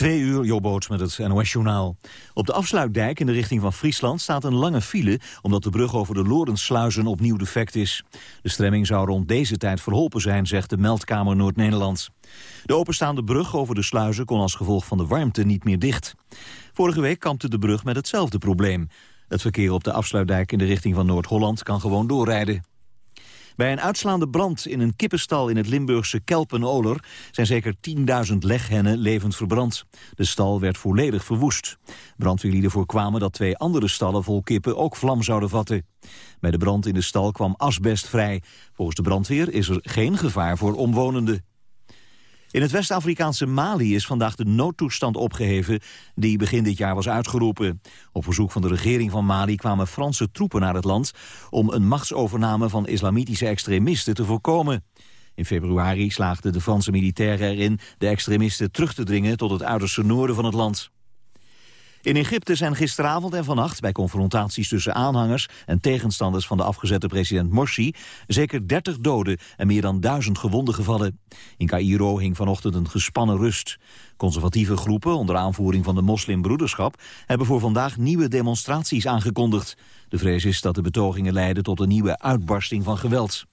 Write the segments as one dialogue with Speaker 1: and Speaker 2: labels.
Speaker 1: Twee uur, Jobboot met het NOS-journaal. Op de afsluitdijk in de richting van Friesland staat een lange file... omdat de brug over de Lorensluizen opnieuw defect is. De stremming zou rond deze tijd verholpen zijn, zegt de Meldkamer Noord-Nederland. De openstaande brug over de sluizen kon als gevolg van de warmte niet meer dicht. Vorige week kampte de brug met hetzelfde probleem. Het verkeer op de afsluitdijk in de richting van Noord-Holland kan gewoon doorrijden. Bij een uitslaande brand in een kippenstal in het Limburgse Kelpenoler zijn zeker 10.000 leghennen levend verbrand. De stal werd volledig verwoest. Brandweerlieden voorkwamen dat twee andere stallen vol kippen ook vlam zouden vatten. Bij de brand in de stal kwam asbest vrij. Volgens de brandweer is er geen gevaar voor omwonenden. In het West-Afrikaanse Mali is vandaag de noodtoestand opgeheven die begin dit jaar was uitgeroepen. Op verzoek van de regering van Mali kwamen Franse troepen naar het land om een machtsovername van islamitische extremisten te voorkomen. In februari slaagden de Franse militairen erin de extremisten terug te dringen tot het uiterste noorden van het land. In Egypte zijn gisteravond en vannacht bij confrontaties tussen aanhangers en tegenstanders van de afgezette president Morsi zeker 30 doden en meer dan duizend gewonden gevallen. In Cairo hing vanochtend een gespannen rust. Conservatieve groepen onder aanvoering van de moslimbroederschap hebben voor vandaag nieuwe demonstraties aangekondigd. De vrees is dat de betogingen leiden tot een nieuwe uitbarsting van geweld.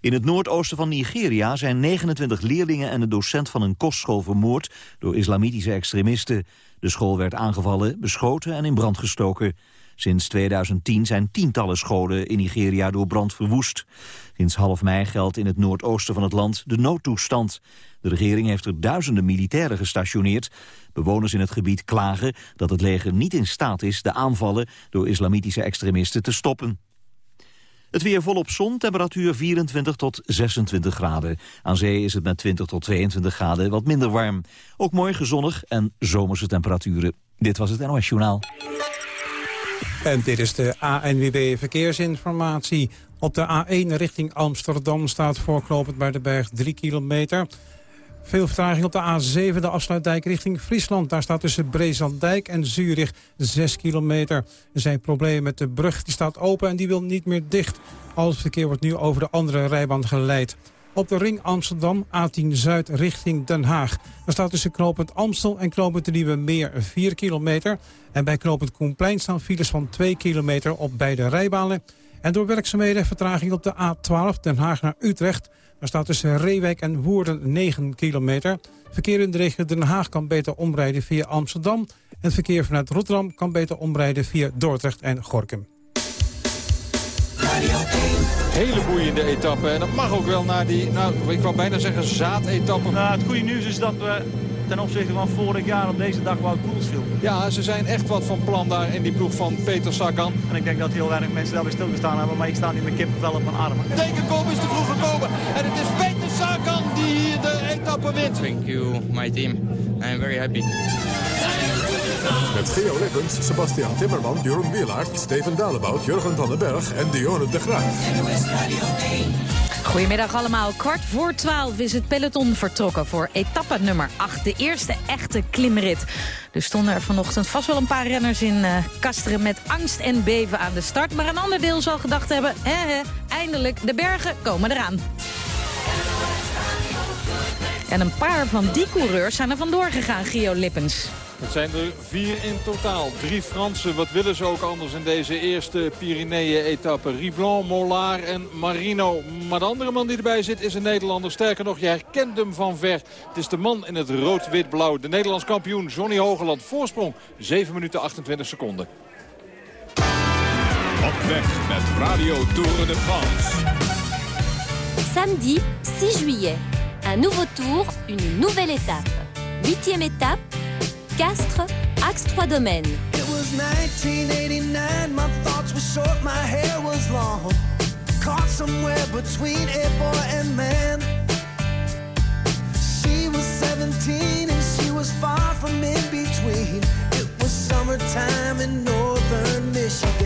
Speaker 1: In het noordoosten van Nigeria zijn 29 leerlingen en een docent van een kostschool vermoord door islamitische extremisten. De school werd aangevallen, beschoten en in brand gestoken. Sinds 2010 zijn tientallen scholen in Nigeria door brand verwoest. Sinds half mei geldt in het noordoosten van het land de noodtoestand. De regering heeft er duizenden militairen gestationeerd. Bewoners in het gebied klagen dat het leger niet in staat is de aanvallen door islamitische extremisten te stoppen. Het weer volop zon, temperatuur 24 tot 26 graden. Aan zee is het met 20 tot 22 graden wat minder warm. Ook morgen zonnig en zomerse temperaturen. Dit was het NOS Journaal.
Speaker 2: En dit is de ANWB Verkeersinformatie. Op de A1 richting Amsterdam staat voorklopend bij de berg 3 kilometer... Veel vertraging op de A7, de afsluitdijk richting Friesland. Daar staat tussen Brezandijk en Zurich 6 kilometer. Er zijn problemen met de brug, die staat open en die wil niet meer dicht. Al het verkeer wordt nu over de andere rijbaan geleid. Op de ring Amsterdam, A10 Zuid richting Den Haag. Daar staat tussen knooppunt Amstel en knooppunt Nieuwe Meer 4 kilometer. En bij knooppunt Koenplein staan files van 2 kilometer op beide rijbanen. En door werkzaamheden vertraging op de A12 Den Haag naar Utrecht... Er staat tussen Reewijk en Woerden 9 kilometer. Verkeer in de regio Den Haag kan beter omrijden via Amsterdam. En verkeer vanuit Rotterdam kan beter omrijden via Dordrecht en Gorkum.
Speaker 3: Hele boeiende etappe. En dat mag ook wel naar die, nou, ik wou bijna zeggen zaad-etappe.
Speaker 4: Nou, het goede nieuws is dat we ten opzichte van vorig jaar op deze dag Wout Poels viel.
Speaker 3: Ja, ze zijn echt wat van plan daar in die ploeg van Peter Sagan.
Speaker 4: En ik denk dat heel weinig mensen daarbij stilgestaan hebben, maar ik sta nu met kippenvel op mijn armen.
Speaker 3: Tegenkomen is te vroeg gekomen en het is Peter Sagan die de etappe wint.
Speaker 5: Thank you, my team. I'm very happy.
Speaker 6: Met Geo Lippens, Sebastian Timmerman, Jeroen Wielaert, Steven Dalebout, Jurgen van den Berg en Dionne de Graaf.
Speaker 7: Goedemiddag allemaal. Kwart voor twaalf is het peloton vertrokken voor etappe nummer 8. De eerste echte klimrit. Er stonden er vanochtend vast wel een paar renners in uh, Kasteren met angst en beven aan de start. Maar een ander deel zal gedacht hebben, hè, eindelijk, de bergen komen eraan. En een paar van die coureurs zijn er vandoor gegaan, Gio Lippens.
Speaker 3: Het zijn er vier in totaal. Drie Fransen. Wat willen ze ook anders in deze eerste Pyreneeën-etappe? Riblon, Mollard en Marino. Maar de andere man die erbij zit is een Nederlander. Sterker nog, je herkent hem van ver. Het is de man in het rood-wit-blauw. De Nederlands kampioen Johnny Hogeland. Voorsprong 7 minuten 28 seconden.
Speaker 8: Op weg met Radio Tour de France.
Speaker 9: Samedi 6 juillet. Un nouveau tour, une nouvelle étape. Huitième étape, Castres, Axe 3 Domaines.
Speaker 10: It was 1989, my thoughts were short, my hair was long. Caught somewhere between a boy and man. She was 17 and she was far from in between. It was summertime in northern Michigan.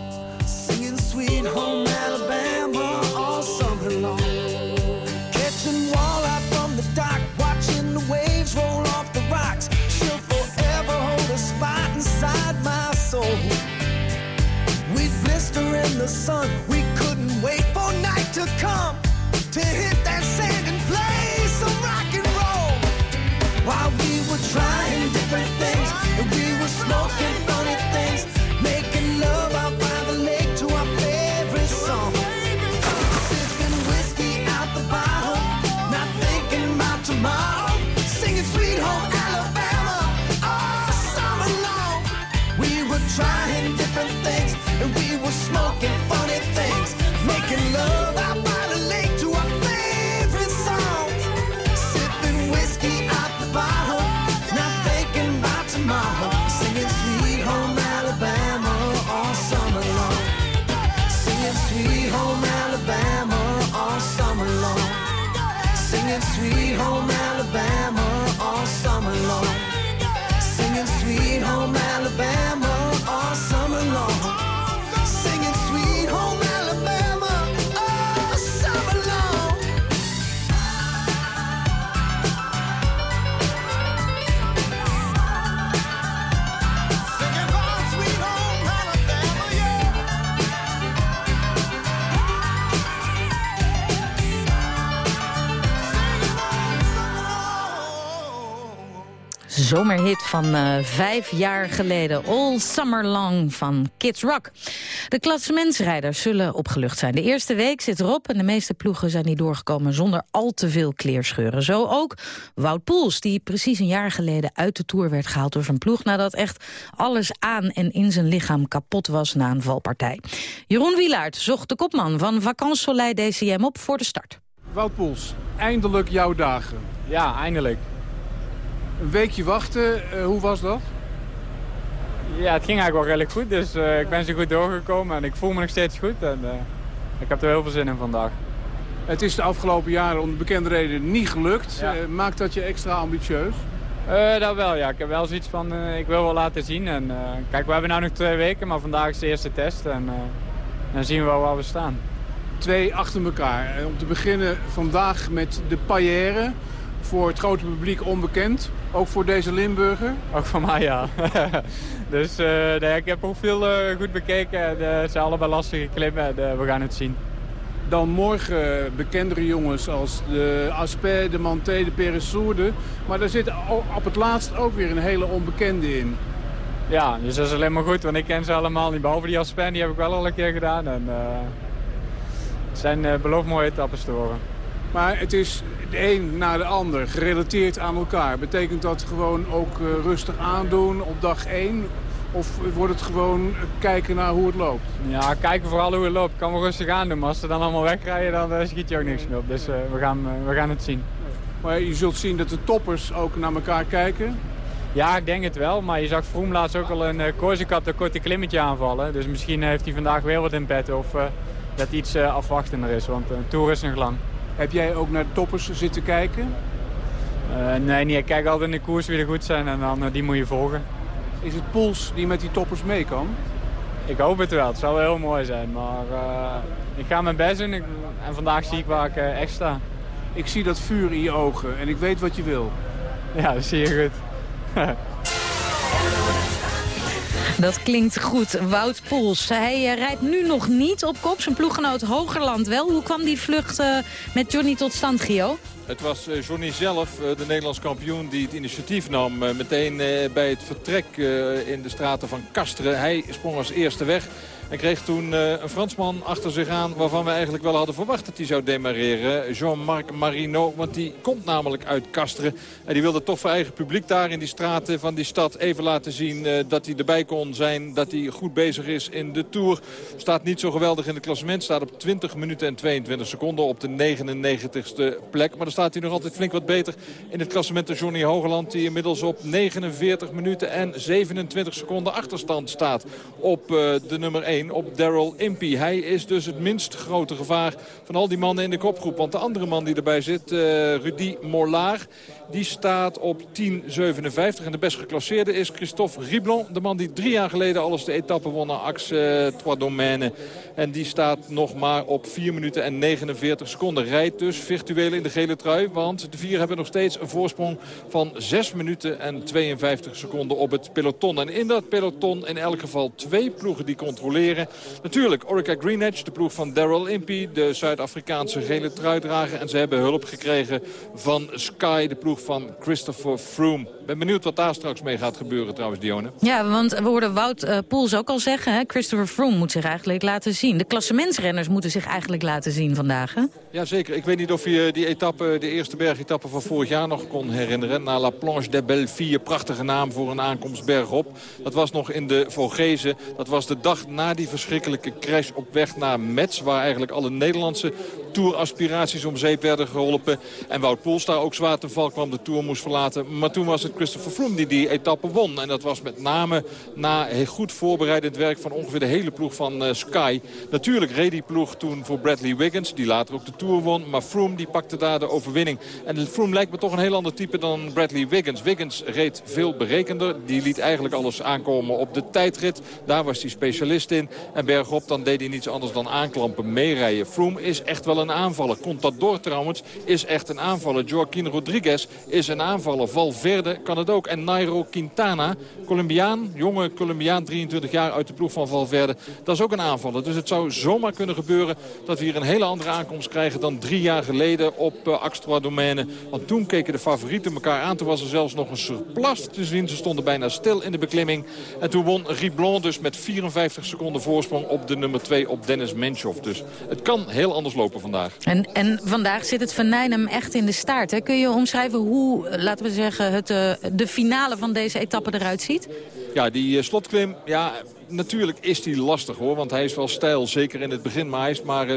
Speaker 7: Zomerhit van eh, vijf jaar geleden. All Summer Long van Kids Rock. De klassementsrijders zullen opgelucht zijn. De eerste week zit erop en de meeste ploegen zijn niet doorgekomen... zonder al te veel kleerscheuren. Zo ook Wout Poels, die precies een jaar geleden uit de Tour werd gehaald... door zijn ploeg nadat echt alles aan en in zijn lichaam kapot was na een valpartij. Jeroen Wielaert zocht de kopman van Vacances Soleil DCM op voor de start.
Speaker 11: Wout Poels, eindelijk jouw dagen.
Speaker 12: Ja, eindelijk.
Speaker 11: Een weekje wachten, eh, hoe was dat?
Speaker 12: Ja, het ging eigenlijk wel redelijk goed, dus eh, ik ben zo goed doorgekomen en ik voel me nog steeds goed. En, eh, ik heb er heel veel zin in vandaag.
Speaker 11: Het is de afgelopen jaren om bekende reden niet gelukt.
Speaker 12: Ja.
Speaker 11: Maakt dat je extra ambitieus?
Speaker 12: Dat wel, ja. Ik heb wel zoiets van, ik wil wel laten zien. En, kijk, we hebben nu nog twee weken, maar vandaag is de eerste test. En dan zien we wel waar we staan.
Speaker 11: Twee achter elkaar. En om te beginnen vandaag met de paillère. Voor het grote publiek onbekend. Ook voor deze Limburger.
Speaker 12: Ook voor mij, ja. dus eh, nee, ik heb ook veel eh, goed bekeken. En, eh, het zijn allebei lastige klimmen en we gaan het zien.
Speaker 11: Dan morgen bekendere jongens als de Asper, de Manté, de Peresourde. Maar daar zit op het laatst ook weer een hele onbekende in.
Speaker 12: Ja, dus dat is alleen maar goed, want ik ken ze allemaal niet. Behalve die Aspen, die heb ik wel al een keer gedaan. En, het zijn beloofd mooie etappes te worden.
Speaker 11: Maar het is de een na de ander, gerelateerd aan elkaar. Betekent dat gewoon ook eh, rustig aandoen op dag 1? Of wordt het gewoon kijken naar hoe het loopt?
Speaker 12: Ja, kijken vooral hoe het loopt. Kan wel rustig aan doen, maar als ze dan allemaal wegrijden, dan eh, schiet je ook niks meer op. Dus eh, we, gaan, eh, we gaan het zien.
Speaker 11: Maar je zult zien dat de toppers ook naar elkaar kijken.
Speaker 12: Ja, ik denk het wel. Maar je zag Vroom laatst ook al een uh, Corsicat een korte klimmetje aanvallen. Dus misschien heeft hij vandaag weer wat in petto. Of eh, dat iets eh, afwachtender is, want de Tour is nog lang.
Speaker 11: Heb jij ook naar de toppers zitten kijken?
Speaker 12: Eh, nee, niet. Ik kijk altijd in de koers wie er goed zijn en dan eh, die moet je volgen.
Speaker 11: Is het Poels die met die toppers mee kan?
Speaker 12: Ik hoop het wel. Het zou wel heel mooi zijn. Maar eh, ik ga mijn best doen ik- en vandaag zie ik waar ik echt sta.
Speaker 11: Ik zie dat vuur in je ogen en ik weet wat je wil.
Speaker 12: Ja, dat zie je goed.
Speaker 7: Dat klinkt goed. Wout Poels. Hij eh, rijdt nu nog niet op kop. Zijn ploeggenoot Hogerland wel. Hoe kwam die vlucht eh, met Johnny tot stand, Gio?
Speaker 3: Het was eh, Johnny zelf, de Nederlands kampioen, die het initiatief nam. Meteen bij het vertrek in de straten van Kasteren. Hij sprong als eerste weg. En kreeg toen eh, een Fransman achter zich aan waarvan we eigenlijk wel hadden verwacht dat hij zou demareren. Jean-Marc Marino, want die komt namelijk uit Kasteren. En die wilde toch voor eigen publiek daar in die straten van die stad even laten zien eh, dat hij erbij kon zijn. Dat hij goed bezig is in de Tour. Staat niet zo geweldig in het klassement. Staat op 20 minuten en 22 seconden op de 99ste plek. Maar dan staat hij nog altijd flink wat beter in het klassement dan Johnny Hogeland. Die inmiddels op 49 minuten en 27 seconden achterstand staat op eh, de nummer 1. Op Daryl Impey. Hij is dus het minst grote gevaar van al die mannen in de kopgroep. Want de andere man die erbij zit, uh, Rudy Morlaar... Die staat op 10.57. En de best geclasseerde is Christophe Riblon. De man die drie jaar geleden alles de etappe won naar Axe uh, Trois Domaines. En die staat nog maar op 4 minuten en 49 seconden. Rijdt dus virtueel in de gele trui. Want de vier hebben nog steeds een voorsprong van 6 minuten en 52 seconden op het peloton. En in dat peloton in elk geval twee ploegen die controleren. Natuurlijk Orica Greenedge, de ploeg van Daryl Impey. De Zuid-Afrikaanse gele truidrager. En ze hebben hulp gekregen van Sky, de ploeg van Christopher Froome. ben benieuwd wat daar straks mee gaat gebeuren trouwens, Dione.
Speaker 7: Ja, want we hoorden Wout uh, Poels ook al zeggen... Hè? Christopher Froome moet zich eigenlijk laten zien. De klassementsrenners moeten zich eigenlijk laten zien vandaag, hè?
Speaker 3: Ja, zeker. Ik weet niet of je die etappe, de eerste bergetappe van vorig jaar nog kon herinneren. Na La Planche de Belleville, prachtige naam voor een aankomst bergop. Dat was nog in de Vogezen. Dat was de dag na die verschrikkelijke crash op weg naar Metz... waar eigenlijk alle Nederlandse touraspiraties om zeep werden geholpen. En Wout Poels daar ook zwaar te val kwam, de Tour moest verlaten. Maar toen was het Christopher Froome die die etappe won. En dat was met name na goed voorbereidend werk van ongeveer de hele ploeg van uh, Sky. Natuurlijk reed die ploeg toen voor Bradley Wiggins, die later ook de Tour won. Maar Froome die pakte daar de overwinning. En Froome lijkt me toch een heel ander type dan Bradley Wiggins. Wiggins reed veel berekender. Die liet eigenlijk alles aankomen op de tijdrit. Daar was hij specialist in. En bergop dan deed hij niets anders dan aanklampen, meerijden. Froome is echt wel een aanvaller. Contador trouwens is echt een aanvaller. Joaquin Rodriguez is een aanvaller. Valverde kan het ook. En Nairo Quintana, Colombiaan, jonge Colombiaan, 23 jaar uit de ploeg van Valverde. Dat is ook een aanvaller. Dus het zou zomaar kunnen gebeuren dat we hier een hele andere aankomst krijgen dan drie jaar geleden op uh, Axtra Domaine. Want toen keken de favorieten elkaar aan. Toen was er zelfs nog een surplus te zien. Ze stonden bijna stil in de beklimming. En toen won Riblon dus met 54 seconden voorsprong op de nummer 2 op Dennis Menchoff. Dus het kan heel anders lopen vandaag.
Speaker 7: En, en vandaag zit het venijn hem echt in de staart. Hè? Kun je omschrijven hoe, laten we zeggen, het, uh, de finale van deze etappe eruit ziet?
Speaker 3: Ja, die uh, slotklim, ja, natuurlijk is die lastig hoor. Want hij is wel stijl, zeker in het begin. Maar hij is maar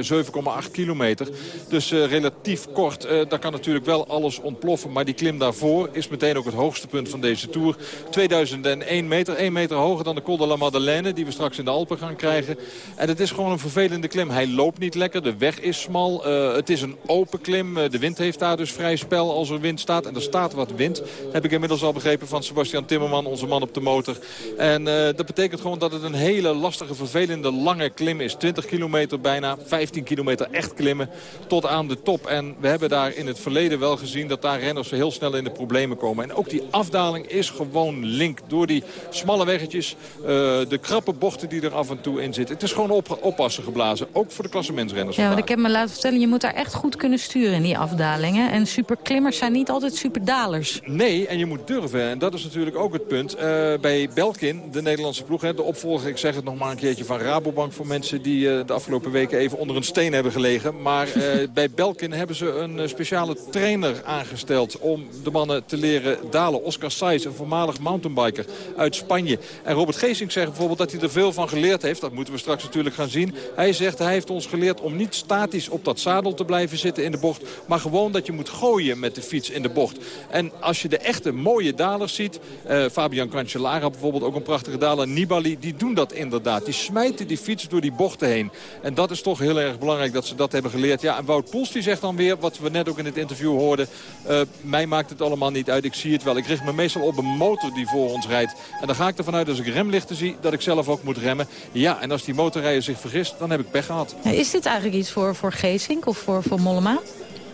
Speaker 3: 7,8 kilometer. Dus uh, relatief kort. Uh, daar kan natuurlijk wel alles ontploffen. Maar die klim daarvoor is meteen ook het hoogste punt van deze Tour. 2001 meter. 1 meter hoger dan de Col de la Madeleine. Die we straks in de Alpen gaan krijgen. En het is gewoon een vervelende klim. Hij loopt niet lekker. De weg is smal. Het is een open klim. de wind heeft daar dus vrij spel als er wind staat. En er staat wat wind. Heb ik inmiddels al begrepen van Sebastian Timmerman. Onze man op de motor. En dat betekent gewoon dat het een hele lastige, vervelende, lange klim is. 20 kilometer bijna, 15 kilometer echt klimmen tot aan de top. En we hebben daar in het verleden wel gezien dat daar renners heel snel in de problemen komen. En ook die afdaling is gewoon link door die smalle weggetjes. Uh, de krappe bochten die er af en toe in zitten. Het is gewoon op, oppassen geblazen, ook voor de klassementsrenners.
Speaker 7: Ja, want ik heb me laten vertellen, je moet daar echt goed kunnen sturen in die afdalingen. En superklimmers zijn niet altijd superdalers.
Speaker 3: Nee, en je moet durven. En dat is natuurlijk ook het punt. Uh, bij Belkin, de Nederlandse ploeg, hè, de opvolger ik zeg het nog maar een keertje van Rabobank... voor mensen die uh, de afgelopen weken even onder een steen hebben gelegen. Maar uh, bij Belkin hebben ze een uh, speciale trainer aangesteld... om de mannen te leren dalen. Oscar Saiz, een voormalig mountainbiker uit Spanje. En Robert Geesink zegt bijvoorbeeld dat hij er veel van geleerd heeft. Dat moeten we straks natuurlijk gaan zien. Hij zegt hij heeft ons geleerd om niet statisch op dat zadel te blijven zitten in de bocht... maar gewoon dat je moet gooien met de fiets in de bocht. En als je de echte mooie dalers ziet... Fabian Cancellara bijvoorbeeld, ook een prachtige daler. Nibali, die doen dat inderdaad. Die smijten die fiets door die bochten heen. En dat is toch heel erg belangrijk dat ze dat hebben geleerd. Ja, en Wout Poels die zegt dan weer, wat we net ook in het interview hoorden... Uh, mij maakt het allemaal niet uit, ik zie het wel. Ik richt me meestal op een motor die voor ons rijdt. En dan ga ik ervan uit als ik remlichten zie, dat ik zelf ook moet remmen. Ja, en als die motorrijder zich vergist, dan heb ik pech gehad.
Speaker 7: Is dit eigenlijk iets voor, voor Geesink of voor, voor Mollema?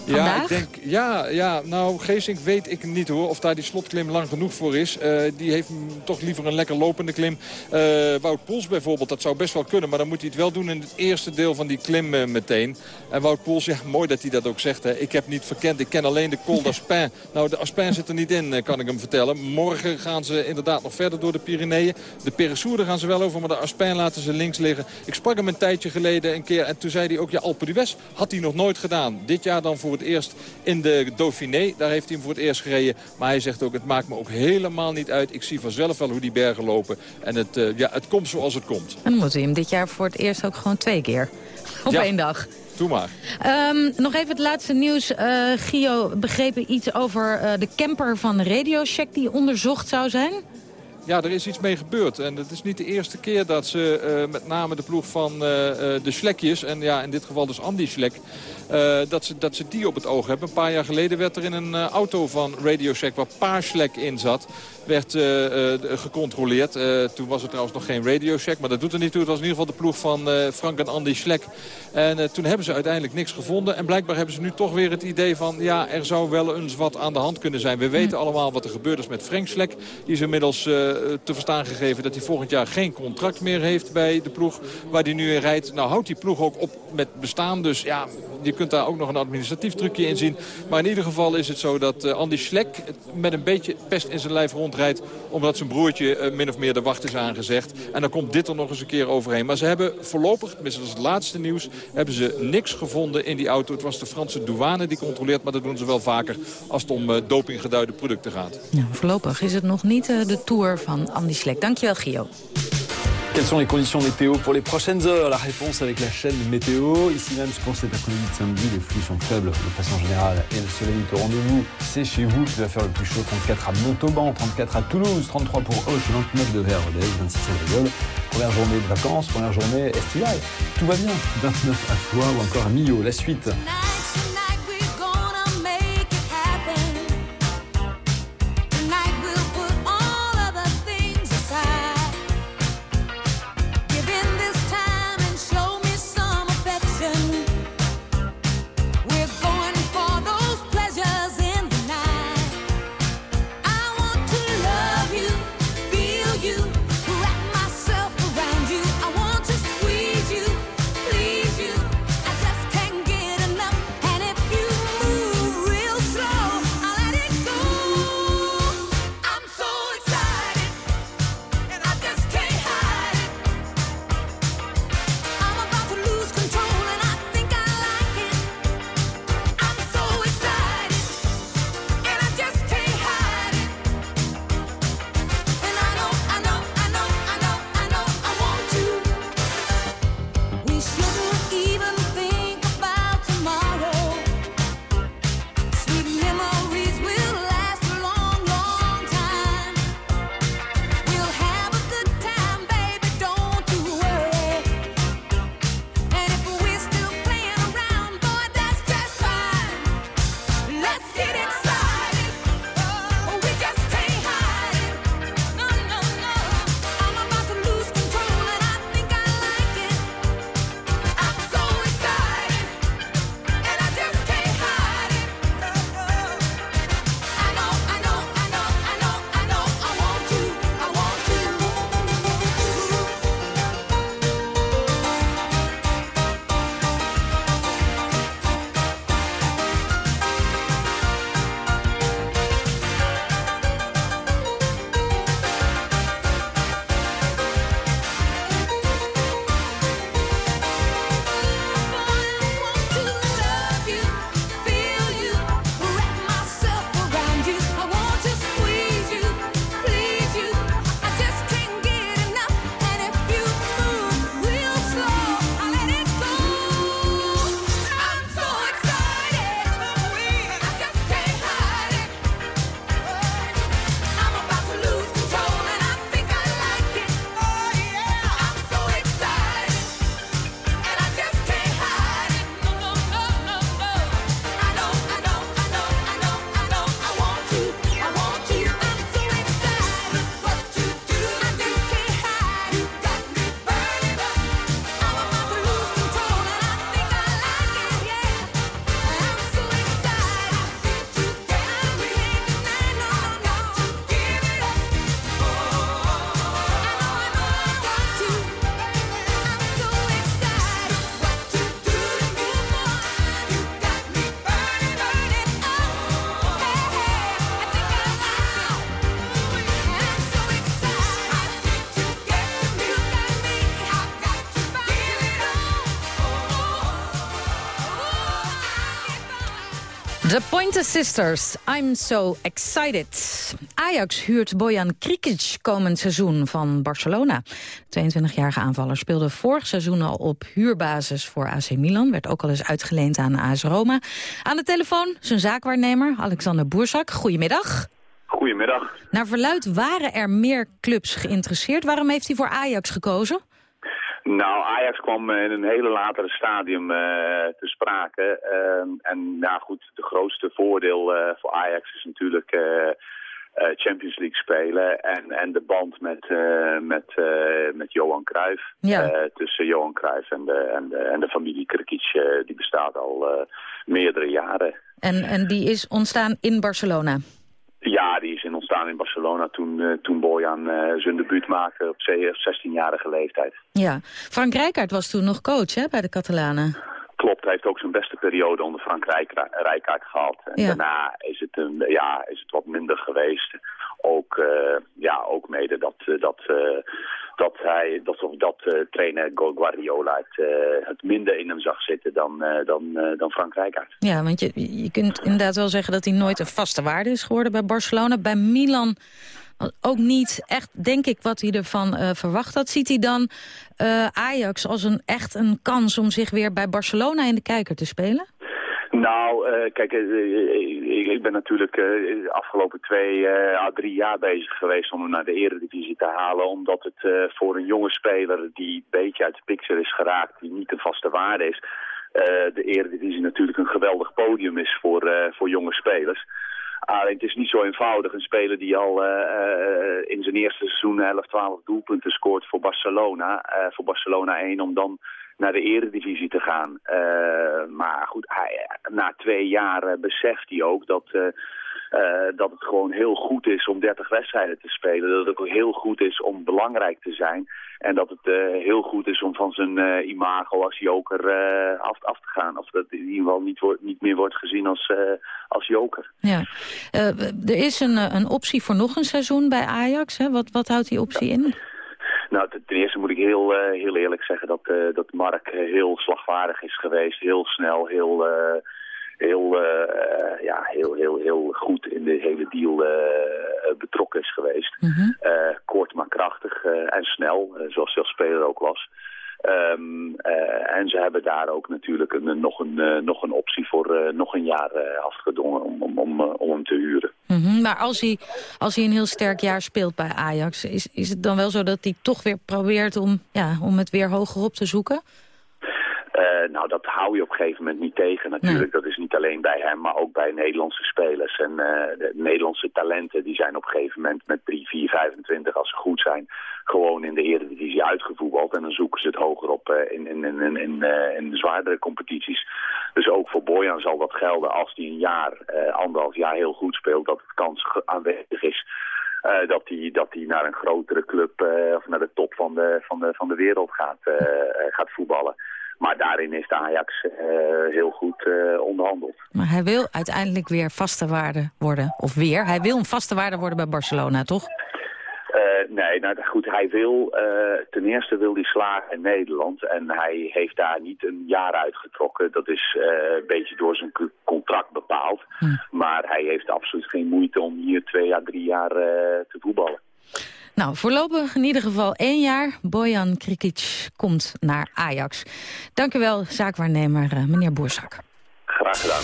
Speaker 7: Vandaag?
Speaker 3: Ja, ik denk, ja, ja, nou, Geesink weet ik niet hoor. Of daar die slotklim lang genoeg voor is. Uh, die heeft toch liever een lekker lopende klim. Uh, Wout Poels bijvoorbeeld, dat zou best wel kunnen. Maar dan moet hij het wel doen in het eerste deel van die klim uh, meteen. En Wout Poels, ja, mooi dat hij dat ook zegt. Hè. Ik heb niet verkend, ik ken alleen de Col d'Aspin. Nou, de Aspin zit er niet in, kan ik hem vertellen. Morgen gaan ze inderdaad nog verder door de Pyreneeën. De Peressourde gaan ze wel over, maar de Aspin laten ze links liggen. Ik sprak hem een tijdje geleden een keer. En toen zei hij ook, ja, Alpe d'Huez had hij nog nooit gedaan. Dit jaar dan voor het eerst in de Dauphiné. Daar heeft hij hem voor het eerst gereden. Maar hij zegt ook, het maakt me ook helemaal niet uit. Ik zie vanzelf wel hoe die bergen lopen. En het, uh, ja, het komt zoals het komt.
Speaker 7: En dan moet hij hem dit jaar voor het eerst ook gewoon twee keer. Op
Speaker 3: ja.
Speaker 7: één dag.
Speaker 3: Doe maar.
Speaker 7: Um, nog even het laatste nieuws. Uh, Gio, begrepen iets over uh, de camper van Radio Shack die onderzocht zou zijn?
Speaker 3: Ja, er is iets mee gebeurd. En het is niet de eerste keer dat ze eh, met name de ploeg van uh, de Schlekjes... en ja, in dit geval dus Andy Schlek... Uh, dat, ze, dat ze die op het oog hebben. Een paar jaar geleden werd er in een auto van Radio Shack waar Paarslek in zat werd uh, gecontroleerd. Uh, toen was het trouwens nog geen Radio Shack, maar dat doet er niet toe. Het was in ieder geval de ploeg van Frank en Andy Schlek. En toen hebben ze uiteindelijk niks gevonden. En blijkbaar hebben ze nu toch weer het idee van... ja, er zou wel eens wat aan de hand kunnen zijn. We weten allemaal wat er gebeurd is met Frank Schlek. Die is inmiddels te verstaan gegeven dat hij volgend jaar geen contract meer heeft... bij de ploeg waar hij nu in rijdt. Nou houdt die ploeg ook op met bestaan. Dus ja, je kunt daar ook nog een administratief trucje in zien. Maar in ieder geval is het zo dat Andy Schlek met een beetje pest in zijn lijf rondrijdt omdat zijn broertje uh, min of meer de wacht is aangezegd. En dan komt dit er nog eens een keer overheen. Maar ze hebben voorlopig, tenminste dat is het laatste nieuws... hebben ze niks gevonden in die auto. Het was de Franse douane die controleert. Maar dat doen ze wel vaker als het om uh, dopinggeduide producten gaat.
Speaker 7: Ja, voorlopig is het nog niet de Tour van Andy Slek. Dankjewel, Gio.
Speaker 13: Quelles sont les conditions météo pour les prochaines heures La réponse avec la chaîne météo. Ici même, pour cet après-midi de samedi, les flux sont faibles de façon générale et le soleil est au rendez-vous. C'est chez vous qui va faire le plus chaud. 34 à Montauban, 34 à Toulouse, 33 pour Auch, 29 de Vers, 26 à Rieul. Première journée de vacances, première journée estivale. Tout va bien. 29 à Foix ou encore à Millau. La suite.
Speaker 7: Pointer Sisters, I'm so excited. Ajax huurt Bojan Krikic komend seizoen van Barcelona. De 22-jarige aanvaller speelde vorig seizoen al op huurbasis voor AC Milan. Werd ook al eens uitgeleend aan AS Roma. Aan de telefoon zijn zaakwaarnemer Alexander Boerzak. Goedemiddag.
Speaker 14: Goedemiddag.
Speaker 7: Naar verluid waren er meer clubs geïnteresseerd. Waarom heeft hij voor Ajax gekozen?
Speaker 14: Nou, Ajax kwam in een hele latere stadium uh, te sprake. Uh, en nou goed, de grootste voordeel uh, voor Ajax is natuurlijk Champions League spelen. En, en de band met, met, met Johan Cruijff.
Speaker 7: Ja.
Speaker 14: tussen Johan Cruijff en de, en de, en de familie Krkic, die bestaat al meerdere jaren.
Speaker 7: En, en die is ontstaan in Barcelona?
Speaker 14: Ja, die is in ontstaan in Barcelona toen, uh, toen Bojan uh, zijn debuut maakte op 16-jarige leeftijd.
Speaker 7: Ja, Frank Rijkaard was toen nog coach hè, bij de Catalanen.
Speaker 14: Klopt, hij heeft ook zijn beste periode onder Frank Rijkaard gehad. En
Speaker 7: Ja.
Speaker 14: daarna is het, een, ja, is het wat minder geweest. Ook, uh, ja, ook mede dat, uh, dat, uh, dat, hij, dat, of dat trainer Guardiola het, minder in hem zag zitten dan, dan, dan Frank Rijkaard.
Speaker 7: Ja, want je, je kunt inderdaad wel zeggen dat hij nooit een vaste waarde is geworden bij Barcelona. Bij Milan ook niet echt, denk ik, wat hij ervan uh, verwacht had. Ziet hij dan Ajax als een, echt een kans om zich weer bij Barcelona in de kijker te spelen?
Speaker 14: Nou, uh, kijk, ik, ik, ben natuurlijk de afgelopen twee à drie jaar bezig geweest om hem naar de eredivisie te halen. Omdat het voor een jonge speler die een beetje uit de picture is geraakt, die niet een vaste waarde is, de eredivisie natuurlijk een geweldig podium is voor, voor jonge spelers. Alleen het is niet zo eenvoudig. Een speler die al in zijn eerste seizoen 11, 12 doelpunten scoort voor Barcelona. Voor Barcelona 1 om dan naar de eredivisie te gaan. maar goed, hij, na twee jaar beseft hij ook dat... Uh, dat het gewoon heel goed is om 30 wedstrijden te spelen. Dat het ook heel goed is om belangrijk te zijn. En dat het heel goed is om van zijn imago als joker af, af, te gaan. Of dat in ieder geval niet, wordt, niet meer wordt gezien als, als joker.
Speaker 7: Ja. er is een, een optie voor nog een seizoen bij Ajax. Hè? Wat, wat houdt die optie in?
Speaker 14: Nou, ten eerste moet ik heel, heel eerlijk zeggen dat, dat Mark heel slagvaardig is geweest. Heel snel, heel heel, ja, heel, heel, heel goed in de hele deal betrokken is geweest.
Speaker 7: Mm -hmm.
Speaker 14: uh, kort maar krachtig en snel, zoals hij als speler ook was. Um, en ze hebben daar ook natuurlijk een, nog, een, nog een optie voor nog een jaar afgedwongen om, om, om, om hem te huren.
Speaker 7: -hmm. Maar als hij, als hij een heel sterk jaar speelt bij Ajax, is, is het dan wel zo dat hij toch weer probeert om, ja, om het weer hoger op te zoeken?
Speaker 14: Nou, dat hou je op een gegeven moment niet tegen natuurlijk. Nee. Dat is niet alleen bij hem, maar ook bij Nederlandse spelers. En uh, de Nederlandse talenten die zijn op een gegeven moment met 3, 4, 25, als ze goed zijn, gewoon in de Eredivisie uitgevoetbald. En dan zoeken ze het hoger op uh, in, in, in, in, in de zwaardere competities. Dus ook voor Bojan zal dat gelden als hij een jaar, anderhalf jaar heel goed speelt, dat het kans aanwezig is. Uh, dat hij dat hij naar een grotere club uh, of naar de top van de, van de, van de wereld gaat, uh, gaat voetballen. Maar daarin is de Ajax uh, heel goed uh, onderhandeld.
Speaker 7: Maar hij wil uiteindelijk weer vaste waarde worden. Of weer, hij wil een vaste waarde worden bij Barcelona, toch?
Speaker 14: Uh, nee, nou goed, hij wil, ten eerste wil hij slagen in Nederland. En hij heeft daar niet een jaar uitgetrokken. Dat is een beetje door zijn contract bepaald.
Speaker 7: Hm.
Speaker 14: Maar hij heeft absoluut geen moeite om hier twee à drie jaar te voetballen.
Speaker 7: Nou, voorlopig in ieder geval één jaar. Bojan Krikic komt naar Ajax. Dank u wel, zaakwaarnemer uh, meneer Boerzak.
Speaker 14: Graag gedaan.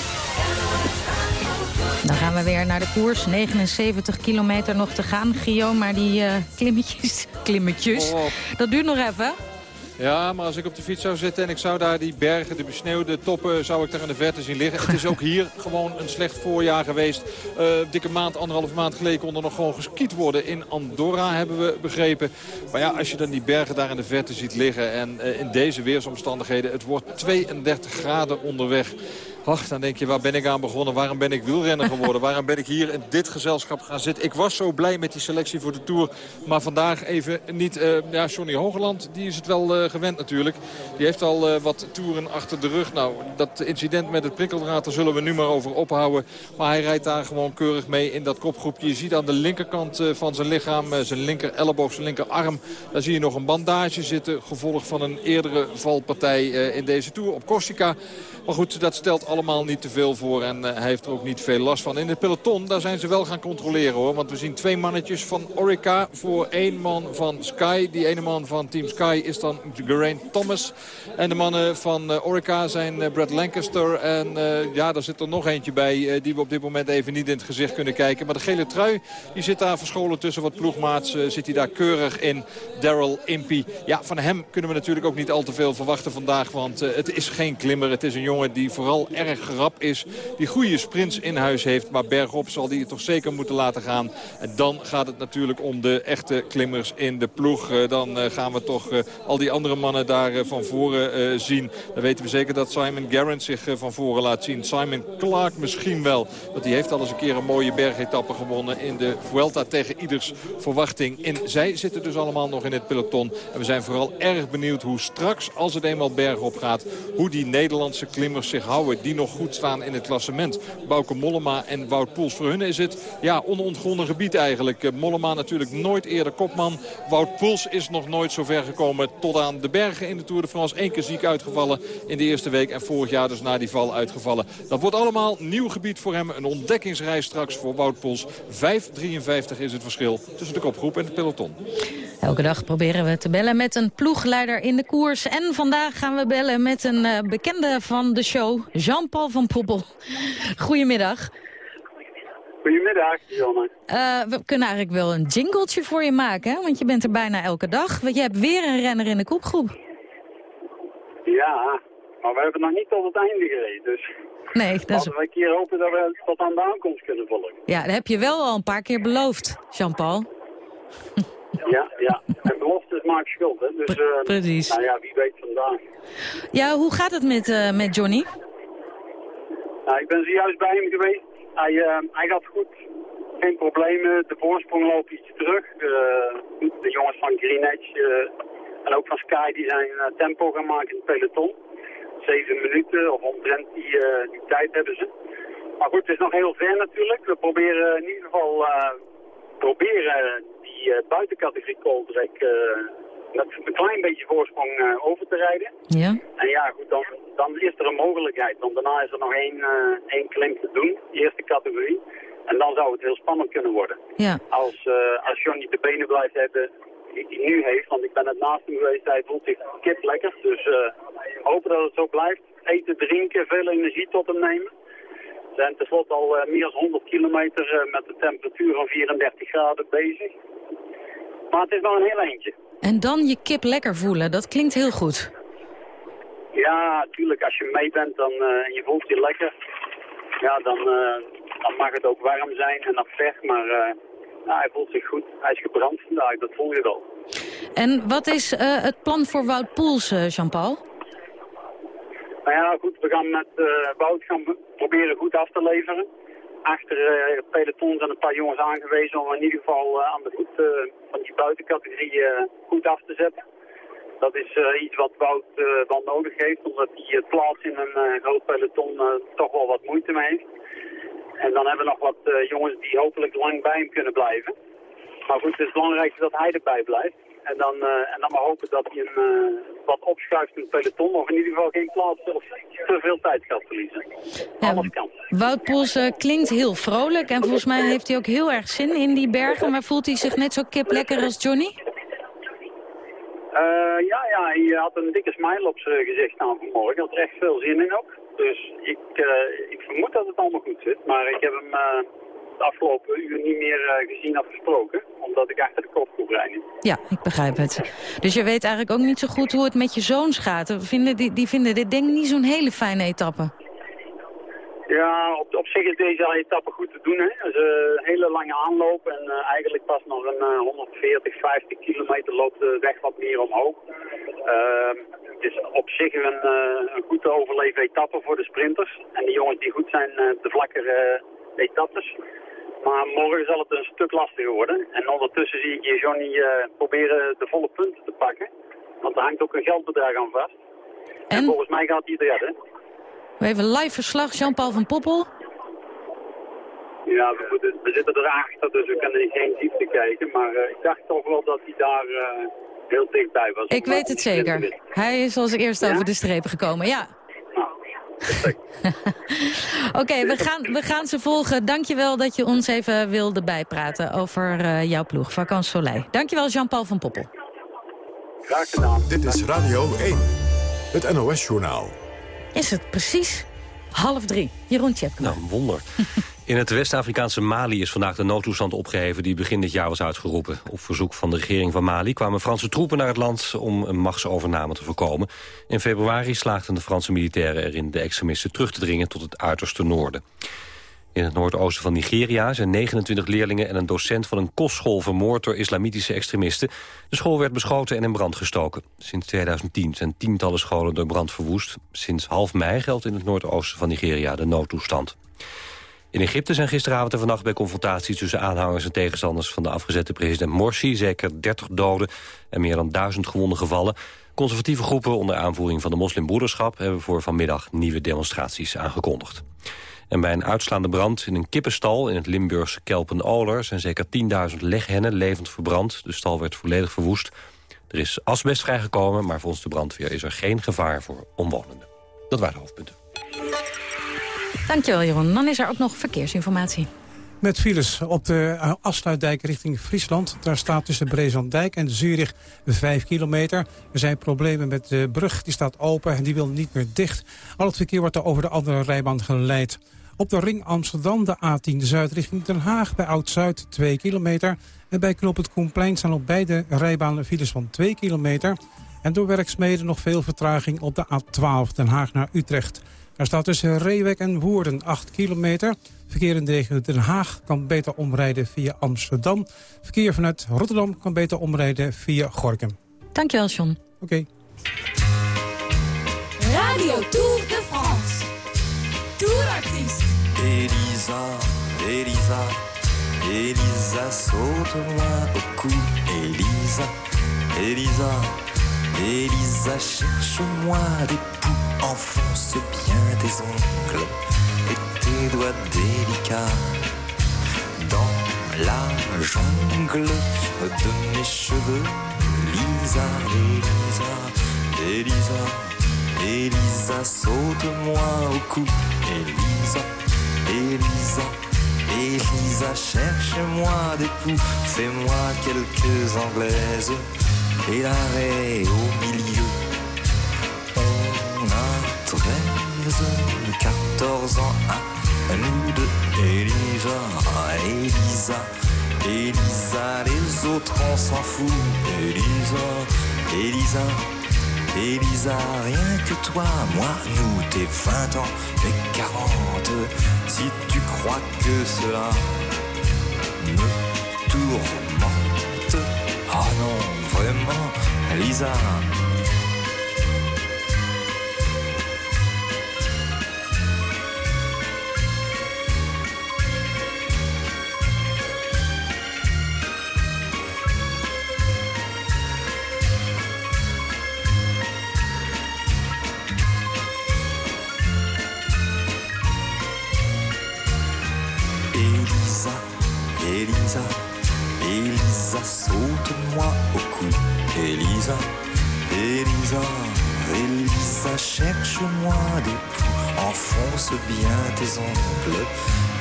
Speaker 7: Dan gaan we weer naar de koers. 79 kilometer nog te gaan, Gio. Maar die uh, klimmetjes, klimmetjes,
Speaker 3: Oh.
Speaker 7: dat duurt nog even.
Speaker 3: Ja, maar als ik op de fiets zou zitten en ik zou daar die bergen, de besneeuwde toppen, zou ik daar in de verte zien liggen. Het is ook hier gewoon een slecht voorjaar geweest. Uh, dikke maand, anderhalf maand geleden kon er nog gewoon geskiet worden. In Andorra hebben we begrepen. Maar ja, als je dan die bergen daar in de verte ziet liggen en uh, in deze weersomstandigheden, het wordt 32 graden onderweg. Ach, dan denk je, waar ben ik aan begonnen? Waarom ben ik wielrenner geworden? Waarom ben ik hier in dit gezelschap gaan zitten? Ik was zo blij met die selectie voor de Tour. Maar vandaag even niet... Uh, ja, Johnny Hogeland, die is het wel uh, gewend natuurlijk. Die heeft al uh, wat toeren achter de rug. Nou, dat incident met het prikkeldraad, daar zullen we nu maar over ophouden. Maar hij rijdt daar gewoon keurig mee in dat kopgroepje. Je ziet aan de linkerkant van zijn lichaam, zijn linker elleboog, zijn linkerarm... daar zie je nog een bandage zitten. Gevolg van een eerdere valpartij in deze Tour op Corsica. Maar goed, dat stelt alle allemaal niet te veel voor en hij heeft er ook niet veel last van. In het peloton, daar zijn ze wel gaan controleren hoor. Want we zien twee mannetjes van Orica voor één man van Sky. Die ene man van Team Sky is dan Geraint Thomas. En de mannen van Orica zijn Brad Lancaster. En ja, daar zit er nog eentje bij die we op dit moment even niet in het gezicht kunnen kijken. Maar de gele trui die zit daar verscholen tussen wat ploegmaats. zit hij daar keurig in. Daryl Impey. Ja, van hem kunnen we natuurlijk ook niet al te veel verwachten vandaag. Want het is geen klimmer. Het is een jongen die vooral erg rap is. Die goede sprints in huis heeft. Maar bergop zal hij toch zeker moeten laten gaan. En dan gaat het natuurlijk om de echte klimmers in de ploeg. Eh, dan eh, gaan we toch eh, al die andere mannen daar van voren zien. Dan weten we zeker dat Simon Garrett zich van voren laat zien. Simon Clark misschien wel. Want die heeft al eens een keer een mooie bergetappe gewonnen in de Vuelta tegen ieders verwachting. En zij zitten dus allemaal nog in het peloton. En we zijn vooral erg benieuwd hoe straks, als het eenmaal bergop gaat... hoe die Nederlandse klimmers zich houden die nog goed staan in het klassement. Bouke Mollema en Wout Poels. Voor hun is het ja, onontgonnen gebied eigenlijk. Eh, Mollema natuurlijk nooit eerder kopman. Wout Poels is nog nooit zo ver gekomen tot aan de bergen in de Tour de France. Eén keer ziek uitgevallen in de eerste week en vorig jaar dus na die val uitgevallen. Dat wordt allemaal nieuw gebied voor hem. Een ontdekkingsreis straks voor Wout Poels. 5,53 is het verschil tussen de kopgroep en het peloton.
Speaker 7: Elke dag proberen we te bellen met een ploegleider in de koers. En vandaag gaan we bellen met een uh, bekende van de show, Jean-Paul van Poppel. Goedemiddag.
Speaker 15: Goedemiddag, Janne.
Speaker 7: Uh, we kunnen eigenlijk wel een jingletje voor je maken, hè? want je bent er bijna elke dag. Want je hebt weer een renner in de kopgroep.
Speaker 15: Ja, maar we hebben nog niet tot het einde gereden, dus...
Speaker 7: Nee, dat is...
Speaker 15: Laten we een keer hopen dat we tot aan de aankomst kunnen volgen.
Speaker 7: Ja, dat heb je wel al een paar keer beloofd, Jean-Paul.
Speaker 15: Ja, ja. En beloftes maakt schuld, hè. Dus, uh,
Speaker 7: Precies.
Speaker 15: Nou ja, wie weet vandaag.
Speaker 7: Ja, hoe gaat het met, uh, met Johnny?
Speaker 15: Nou, ik ben zojuist bij hem geweest. Hij, uh, hij gaat goed. Geen problemen. De voorsprong loopt iets terug. de jongens van Green Edge en ook van Sky die zijn tempo gaan maken in het peloton. Zeven minuten of omtrent die, die tijd hebben ze. Maar goed, het is nog heel ver natuurlijk. We proberen in ieder geval proberen die buitencategorie Coldrek uh, met een klein beetje voorsprong uh, over te rijden.
Speaker 7: Ja.
Speaker 15: En ja, goed, dan, dan is er een mogelijkheid. Want daarna is er nog één, één klim te doen, eerste categorie. En dan zou het heel spannend kunnen worden.
Speaker 7: Ja.
Speaker 15: Als, als Johnny de benen blijft hebben die hij nu heeft, want ik ben net naast hem geweest, hij voelt zich kip lekker. Dus hopen dat het zo blijft. Eten, drinken, veel energie tot hem nemen. We zijn tenslotte al uh, meer dan 100 kilometer uh, met een temperatuur van 34 graden bezig. Maar het is nog een heel eentje.
Speaker 7: En dan je kip lekker voelen, dat klinkt heel goed.
Speaker 15: Ja, natuurlijk. Als je mee bent dan, uh, en je voelt je lekker, ja, dan, dan mag het ook warm zijn en nog ver. Maar nou, hij voelt zich goed. Hij is gebrand vandaag, dat voel je wel.
Speaker 7: En wat is het plan voor Wout Poels, Jean-Paul?
Speaker 15: Nou ja, goed, we gaan met uh, Wout gaan proberen goed af te leveren. Achter uh, het peloton zijn een paar jongens aangewezen om in ieder geval uh, aan de voet die buitencategorie goed af te zetten. Dat is iets wat Wout wel nodig heeft, omdat hij plaats in een groot peloton toch wel wat moeite mee heeft. En dan hebben we nog wat jongens die hopelijk lang bij hem kunnen blijven. Maar goed, het is belangrijk dat hij erbij blijft. En dan, uh, en dan maar hopen dat hij een, uh, wat opschuift peloton. Of in ieder geval geen plaats of te veel tijd gaat verliezen.
Speaker 7: Ja, Alles kan. Wout Poels uh, klinkt heel vrolijk. En volgens mij heeft hij ook heel erg zin in die bergen. Maar voelt hij zich net zo kip lekker als Johnny?
Speaker 15: ja, ja, hij had een dikke smile op zijn gezicht staan vanmorgen. Hij had er echt veel zin in ook. Dus ik, ik vermoed dat het allemaal goed zit. Maar ik heb hem de afgelopen uur niet meer uh, gezien of gesproken. Omdat ik achter de kopgroep rijd.
Speaker 7: Ja, ik begrijp het. Dus je weet eigenlijk ook niet zo goed hoe het met je zoons gaat. Vinden, die, die vinden dit denk ik niet zo'n hele fijne etappe.
Speaker 15: Ja, op, op zich is deze etappe goed te doen. Hè. Het is een hele lange aanloop en uh, eigenlijk pas nog een uh, 140, 50 kilometer loopt de weg wat meer omhoog. Uh, het is op zich een, een goed te overleven etappe voor de sprinters. En die jongens die goed zijn, de vlakkere etappes. Maar morgen zal het een stuk lastiger worden. En ondertussen zie ik je Johnny uh, proberen de volle punten te pakken. Want er hangt ook een geldbedrag aan vast. En, en volgens mij gaat hij het redden.
Speaker 7: We hebben live verslag, Jean-Paul van Poppel.
Speaker 15: Ja, we, we zitten erachter, dus we kunnen geen diepte kijken. Maar uh, ik dacht toch wel dat hij daar uh, heel dichtbij was.
Speaker 7: Ik weet het zeker. Hij is als eerste ja? over de strepen gekomen, ja. Oké, we, gaan, we gaan ze volgen. Dankjewel dat je ons even wilde bijpraten over uh, jouw ploeg, Vakant Soleil. Dankjewel, Jean-Paul van Poppel.
Speaker 6: Graag gedaan. Dit is Radio 1, het NOS-journaal.
Speaker 7: Is het precies half drie? Jeroen Tjepkema.
Speaker 16: Nou, wonder. In het West-Afrikaanse Mali is vandaag de noodtoestand opgeheven... die begin dit jaar was uitgeroepen. Op verzoek van de regering van Mali kwamen Franse troepen naar het land... om een machtsovername te voorkomen. In februari slaagden de Franse militairen erin de extremisten terug te dringen... tot het uiterste noorden. In het noordoosten van Nigeria zijn 29 leerlingen en een docent van een kostschool vermoord door islamitische extremisten. De school werd beschoten en in brand gestoken. Sinds 2010 zijn tientallen scholen door brand verwoest. Sinds half mei geldt in het noordoosten van Nigeria de noodtoestand. In Egypte zijn gisteravond en vannacht bij confrontaties tussen aanhangers en tegenstanders van de afgezette president Morsi zeker 30 doden en meer dan 1000 gewonden gevallen. Conservatieve groepen onder aanvoering van de moslimbroederschap hebben voor vanmiddag nieuwe demonstraties aangekondigd. En bij een uitslaande brand in een kippenstal in het Limburgse Kelpen-Oler... zijn zeker 10.000 leghennen levend verbrand. De stal werd volledig verwoest. Er is asbest vrijgekomen, maar volgens de brandweer is er geen gevaar voor omwonenden. Dat waren de hoofdpunten.
Speaker 7: Dankjewel, Jeroen. Dan is er ook nog verkeersinformatie.
Speaker 2: Met files op de eh, afsluitdijk richting Friesland. Daar staat tussen Brezandijk en Zurich 5 kilometer. Er zijn problemen met de brug, die staat open en die wil niet meer dicht. Al het verkeer wordt er over de andere rijbaan geleid. Op de ring Amsterdam, de A10 Zuid richting Den Haag... bij Oud-Zuid 2 kilometer. En bij Knoop het Koenplein staan op beide rijbanen files van 2 kilometer. En door werkzaamheden nog veel vertraging op de A12 Den Haag naar Utrecht. Daar staat tussen Reewek en Woerden 8 kilometer. Verkeer in de Den Haag kan beter omrijden via Amsterdam. Verkeer vanuit Rotterdam kan beter omrijden via Gorkum.
Speaker 7: Dankjewel, John.
Speaker 2: Oké.
Speaker 10: Radio Tour de France. Tourartiest.
Speaker 17: Elisa, Elisa, Elisa, saute-moi au cou. Elisa, Elisa, Elisa, cherche-moi des poux. Enfonce bien tes ongles et tes doigts délicats dans la jungle de mes cheveux. Lisa, Elisa, Elisa, Elisa, saute-moi au cou. Elisa, Elisa, Elisa, cherche-moi des poux. Fais-moi quelques anglaises et l'arrêt au milieu. 13, 14 ans à nous deux. Elisa, Elisa, Elisa, les autres on s'en fout. Elisa, Elisa, Elisa, rien que toi, moi, nous, t'es 20 ans, mais 40. Si tu crois que cela me tourmente, oh non, vraiment. Elisa, Elisa, Elisa, cherche-moi des poux. Enfonce bien tes ongles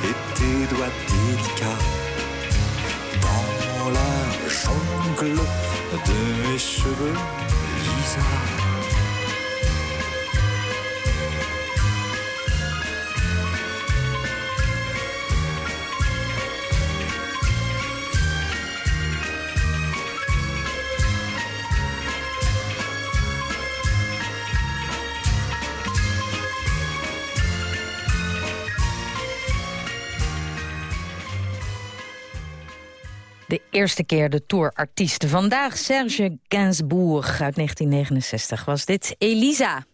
Speaker 17: et tes doigts délicats dans la jungle de mes cheveux. Lisa.
Speaker 7: Eerste keer de tourartiest. Vandaag Serge Gainsbourg uit 1969 was dit Elisa.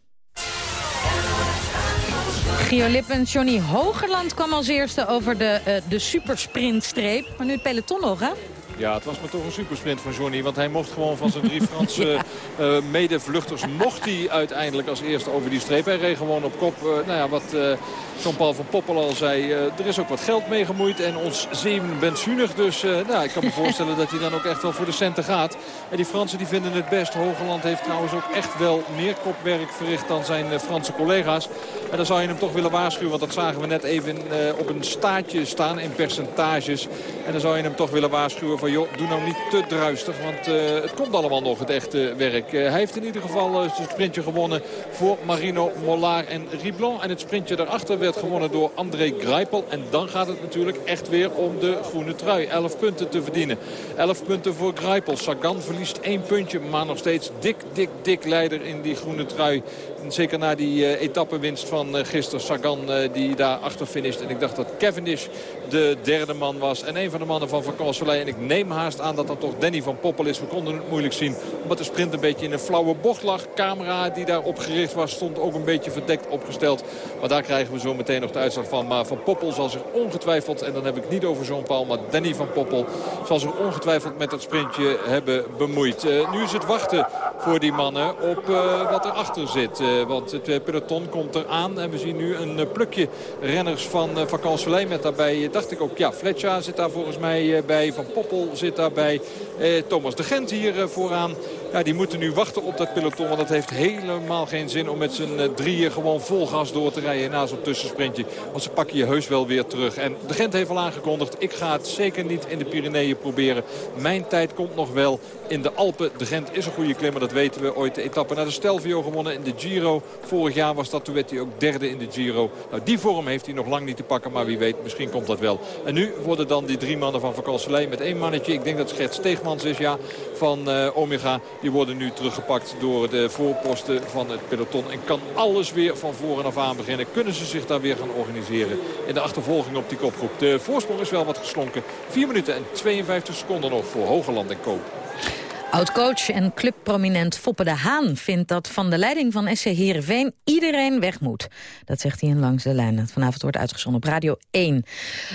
Speaker 7: Gio Lippen, Johnny Hogerland kwam als eerste over de, uh, de supersprintstreep. Maar nu het peloton nog, hè?
Speaker 3: Ja, het was maar toch een supersprint van Johnny. Want hij mocht gewoon van zijn drie Franse uh, medevluchters... mocht hij uiteindelijk als eerste over die streep. Hij reed gewoon op kop. Uh, nou ja, wat uh, Jean-Paul van Poppel al zei... er is ook wat geld mee gemoeid en ons zeven benzunig. Dus nou, ik kan me voorstellen dat hij dan ook echt wel voor de centen gaat. En die Fransen die vinden het best. Hogeland heeft trouwens ook echt wel meer kopwerk verricht dan zijn Franse collega's. En dan zou je hem toch willen waarschuwen. Want dat zagen we net even op een staatje staan in percentages. En dan zou je hem toch willen waarschuwen van... joh, doe nou niet te druistig, want uh, het komt allemaal nog, het echte werk. Uh, hij heeft in ieder geval uh, het sprintje gewonnen voor Marino Mollard en Riblon. En het sprintje daarachter werd gewonnen door André Greipel. En dan gaat het natuurlijk echt weer om de groene trui. 11 punten te verdienen. 11 punten voor Greipel. Sagan verliest één puntje, maar nog steeds dik, dik, dik leider in die groene trui. Zeker na die uh, etappewinst van uh, gisteren. Sagan uh, die daar achter finisht. En ik dacht dat Cavendish de derde man was. En een van de mannen van Van Soleil. En ik neem haast aan dat dat toch Danny van Poppel is. We konden het moeilijk zien. Omdat de sprint een beetje in een flauwe bocht lag. Camera die daarop gericht was stond ook een beetje verdekt opgesteld. Maar daar krijgen we zo meteen nog de uitslag van. Maar Van Poppel zal zich ongetwijfeld, en dan heb ik niet over Jean-Paul, maar Danny van Poppel zal zich ongetwijfeld met dat sprintje hebben bemoeid. Nu is het wachten voor die mannen op uh, wat erachter zit. Want het peloton komt eraan. En we zien nu een plukje renners van Van met daarbij, dacht ik ook, ja, Fletcher zit daar volgens mij bij, Van Poppel zit daarbij, Thomas de Gent hier vooraan. Ja, die moeten nu wachten op dat peloton. Want het heeft helemaal geen zin om met z'n uh, drieën gewoon vol gas door te rijden na zo'n tussensprintje. Want ze pakken je heus wel weer terug. En de Gent heeft al aangekondigd. Ik ga het zeker niet in de Pyreneeën proberen. Mijn tijd komt nog wel in de Alpen. De Gent is een goede klimmer, dat weten we. Ooit de etappe naar de Stelvio gewonnen in de Giro. Vorig jaar was dat, toen werd hij ook derde in de Giro. Nou, die vorm heeft hij nog lang niet te pakken. Maar wie weet, misschien komt dat wel. En nu worden dan die drie mannen van Vakanselij met één mannetje. Ik denk dat Gert Steegmans is, ja, van uh, Omega. Die worden nu teruggepakt door de voorposten van het peloton. En kan alles weer van voren af aan beginnen. Kunnen ze zich daar weer gaan organiseren in de achtervolging op die kopgroep. De voorsprong is wel wat geslonken. 4 minuten en 52 seconden nog voor Hogeland en Koop.
Speaker 7: Oud-coach en clubprominent Foppe de Haan vindt dat van de leiding van SC Heerenveen iedereen weg moet. Dat zegt hij in Langs de Lijn. Dat vanavond wordt uitgezonden op Radio 1.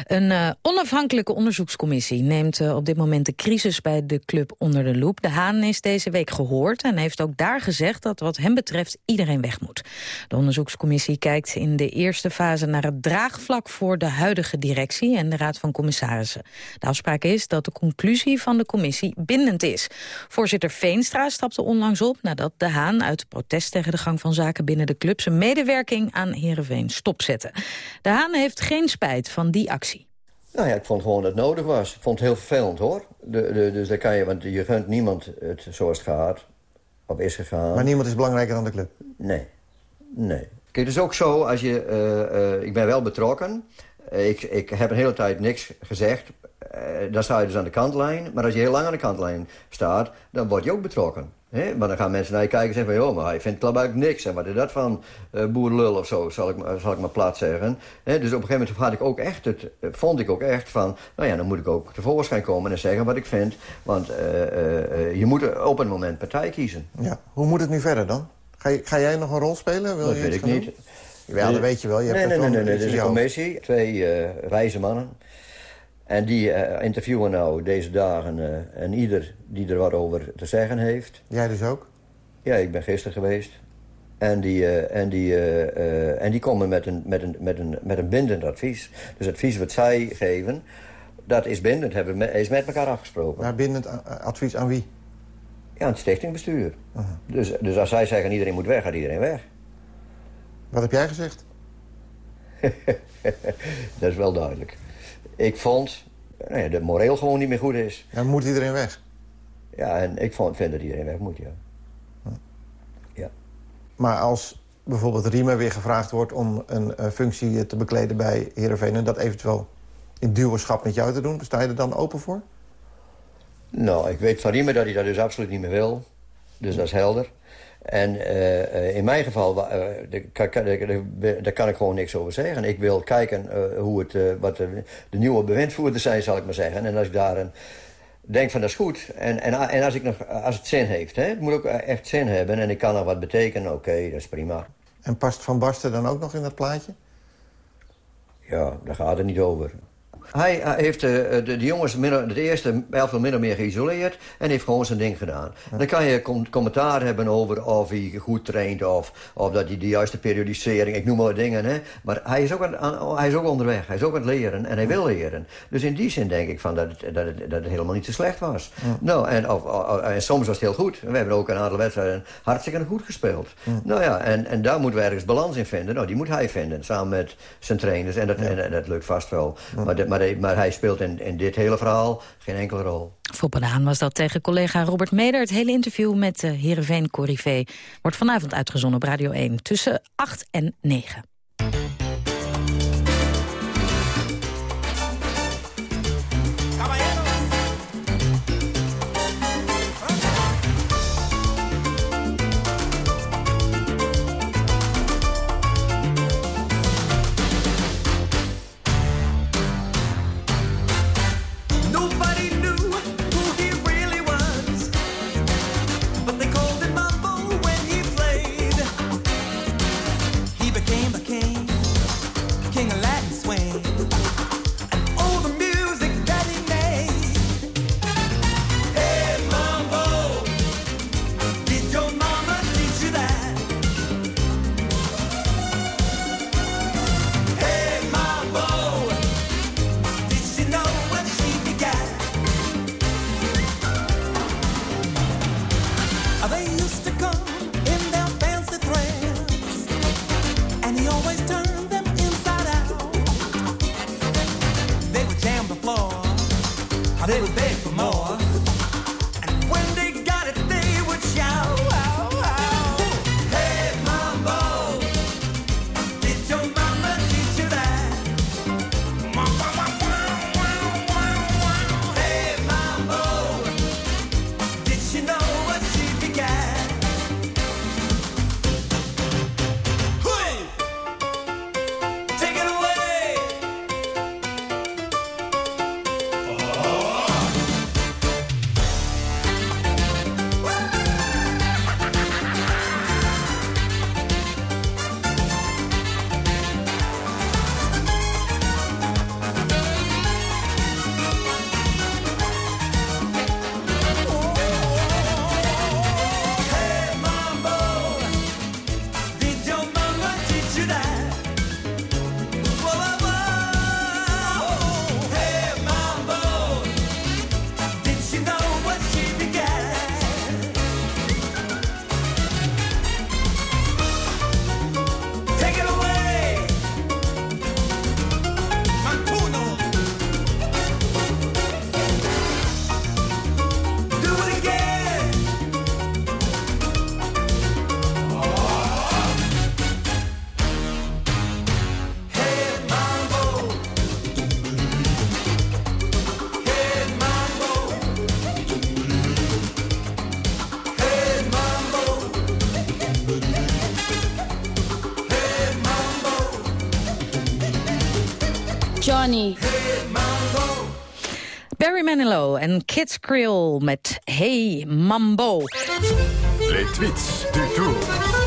Speaker 7: Een uh, onafhankelijke onderzoekscommissie neemt uh, op dit moment de crisis bij de club onder de loep. De Haan is deze week gehoord en heeft ook daar gezegd dat wat hem betreft iedereen weg moet. De onderzoekscommissie kijkt in de eerste fase naar het draagvlak voor de huidige directie en de Raad van Commissarissen. De afspraak is dat de conclusie van de commissie bindend is. Voorzitter Veenstra stapte onlangs op nadat De Haan uit protest tegen de gang van zaken binnen de club zijn medewerking aan Heerenveen stopzette. De Haan heeft geen spijt van die actie.
Speaker 18: Nou ja, ik vond gewoon dat het nodig was. Ik vond het heel vervelend hoor. De, de, dus daar kan je, want je gunt niemand het zoals het gaat, of is gegaan.
Speaker 19: Maar niemand is belangrijker dan de club?
Speaker 18: Nee, nee. Kijk, het is ook zo, als je, uh, uh, ik ben wel betrokken. Ik, ik heb een hele tijd niks gezegd. Uh, dan sta je dus aan de kantlijn. Maar als je heel lang aan de kantlijn staat, dan word je ook betrokken. Hè? Maar dan gaan mensen naar je kijken en zeggen van... joh, maar hij vindt eigenlijk niks. En wat is dat van uh, boerenlul of zo, zal ik, zal ik maar plat zeggen. Hè? Dus op een gegeven moment had ik ook echt het, vond ik ook echt van... nou ja, dan moet ik ook tevoorschijn komen en zeggen wat ik vind. Want uh, je moet op een moment partij kiezen.
Speaker 19: Ja. Hoe moet het nu verder dan? Ga, je, ga jij nog een rol spelen? Wil
Speaker 18: dat
Speaker 19: je
Speaker 18: weet ik niet.
Speaker 19: Doen? Ja, dat weet je wel. Je
Speaker 18: nee,
Speaker 19: hebt
Speaker 18: nee, nee, nee, Er is een commissie, twee wijze mannen. En die uh, interviewen nou deze dagen uh, en ieder die er wat over te zeggen heeft.
Speaker 19: Jij dus ook?
Speaker 18: Ja, ik ben gisteren geweest. En die, en die, en die komen met een, met, een, met, een, met een bindend advies. Dus het advies wat zij geven, dat is bindend, hebben we, is met elkaar afgesproken.
Speaker 19: Maar bindend advies aan wie?
Speaker 18: Ja, aan het stichtingbestuur. -huh. dus, dus als zij zeggen iedereen moet weg, gaat iedereen weg.
Speaker 19: Wat heb jij gezegd?
Speaker 18: dat is wel duidelijk. Ik vond nou ja, dat moreel gewoon niet meer goed is.
Speaker 19: Ja, moet iedereen weg?
Speaker 18: Ja, en ik vond, vind dat iedereen weg moet, ja.
Speaker 19: Hm.
Speaker 18: ja.
Speaker 19: Maar als bijvoorbeeld Riemer weer gevraagd wordt... om een uh, functie te bekleden bij Heerenveen... en dat eventueel in duwerschap met jou te doen... sta je er dan open voor?
Speaker 18: Nou, ik weet van Riemer dat hij dat dus absoluut niet meer wil. Dus dat is helder. En uh, in mijn geval, uh, daar kan ik gewoon niks over zeggen. Ik wil kijken uh, hoe het, wat de, de, nieuwe bewindvoerders zijn, zal ik maar zeggen. En als ik daar een, denk van dat is goed. En, en, en als, ik nog, als het zin heeft, hè, het moet ook echt zin hebben. En ik kan nog wat betekenen, oké, okay, dat is prima.
Speaker 19: En past Van Basten dan ook nog in dat plaatje?
Speaker 18: Ja, daar gaat het niet over. Hij, hij heeft eh, de, de, jongens min, de eerste elftal min of meer geïsoleerd... en heeft gewoon zijn ding gedaan. Dan kan je com commentaar hebben over of hij goed traint... of, of dat hij de juiste periodisering, ik noem maar dingen. Hè. Maar hij is, ook aan, hij is ook onderweg, hij is ook aan het leren en hij wil leren. Dus in die zin denk ik van dat, het, dat, het, dat het helemaal niet zo slecht was. Nou, en, of, en soms was het heel goed. We hebben ook een aantal wedstrijden hartstikke goed gespeeld. Nou ja, en, en daar moeten we ergens balans in vinden. Nou, die moet hij vinden, samen met zijn trainers. En dat, en, dat lukt vast wel. Maar, maar, maar, hij speelt in, in dit hele verhaal geen enkele rol.
Speaker 10: Foppe was dat tegen collega Robert Meder. Het hele interview met uh, Heerenveen Corrivé wordt vanavond uitgezonden op Radio 1 tussen 8 en 9. Kids Krill met Hey Mambo.
Speaker 6: Les tweets du tour.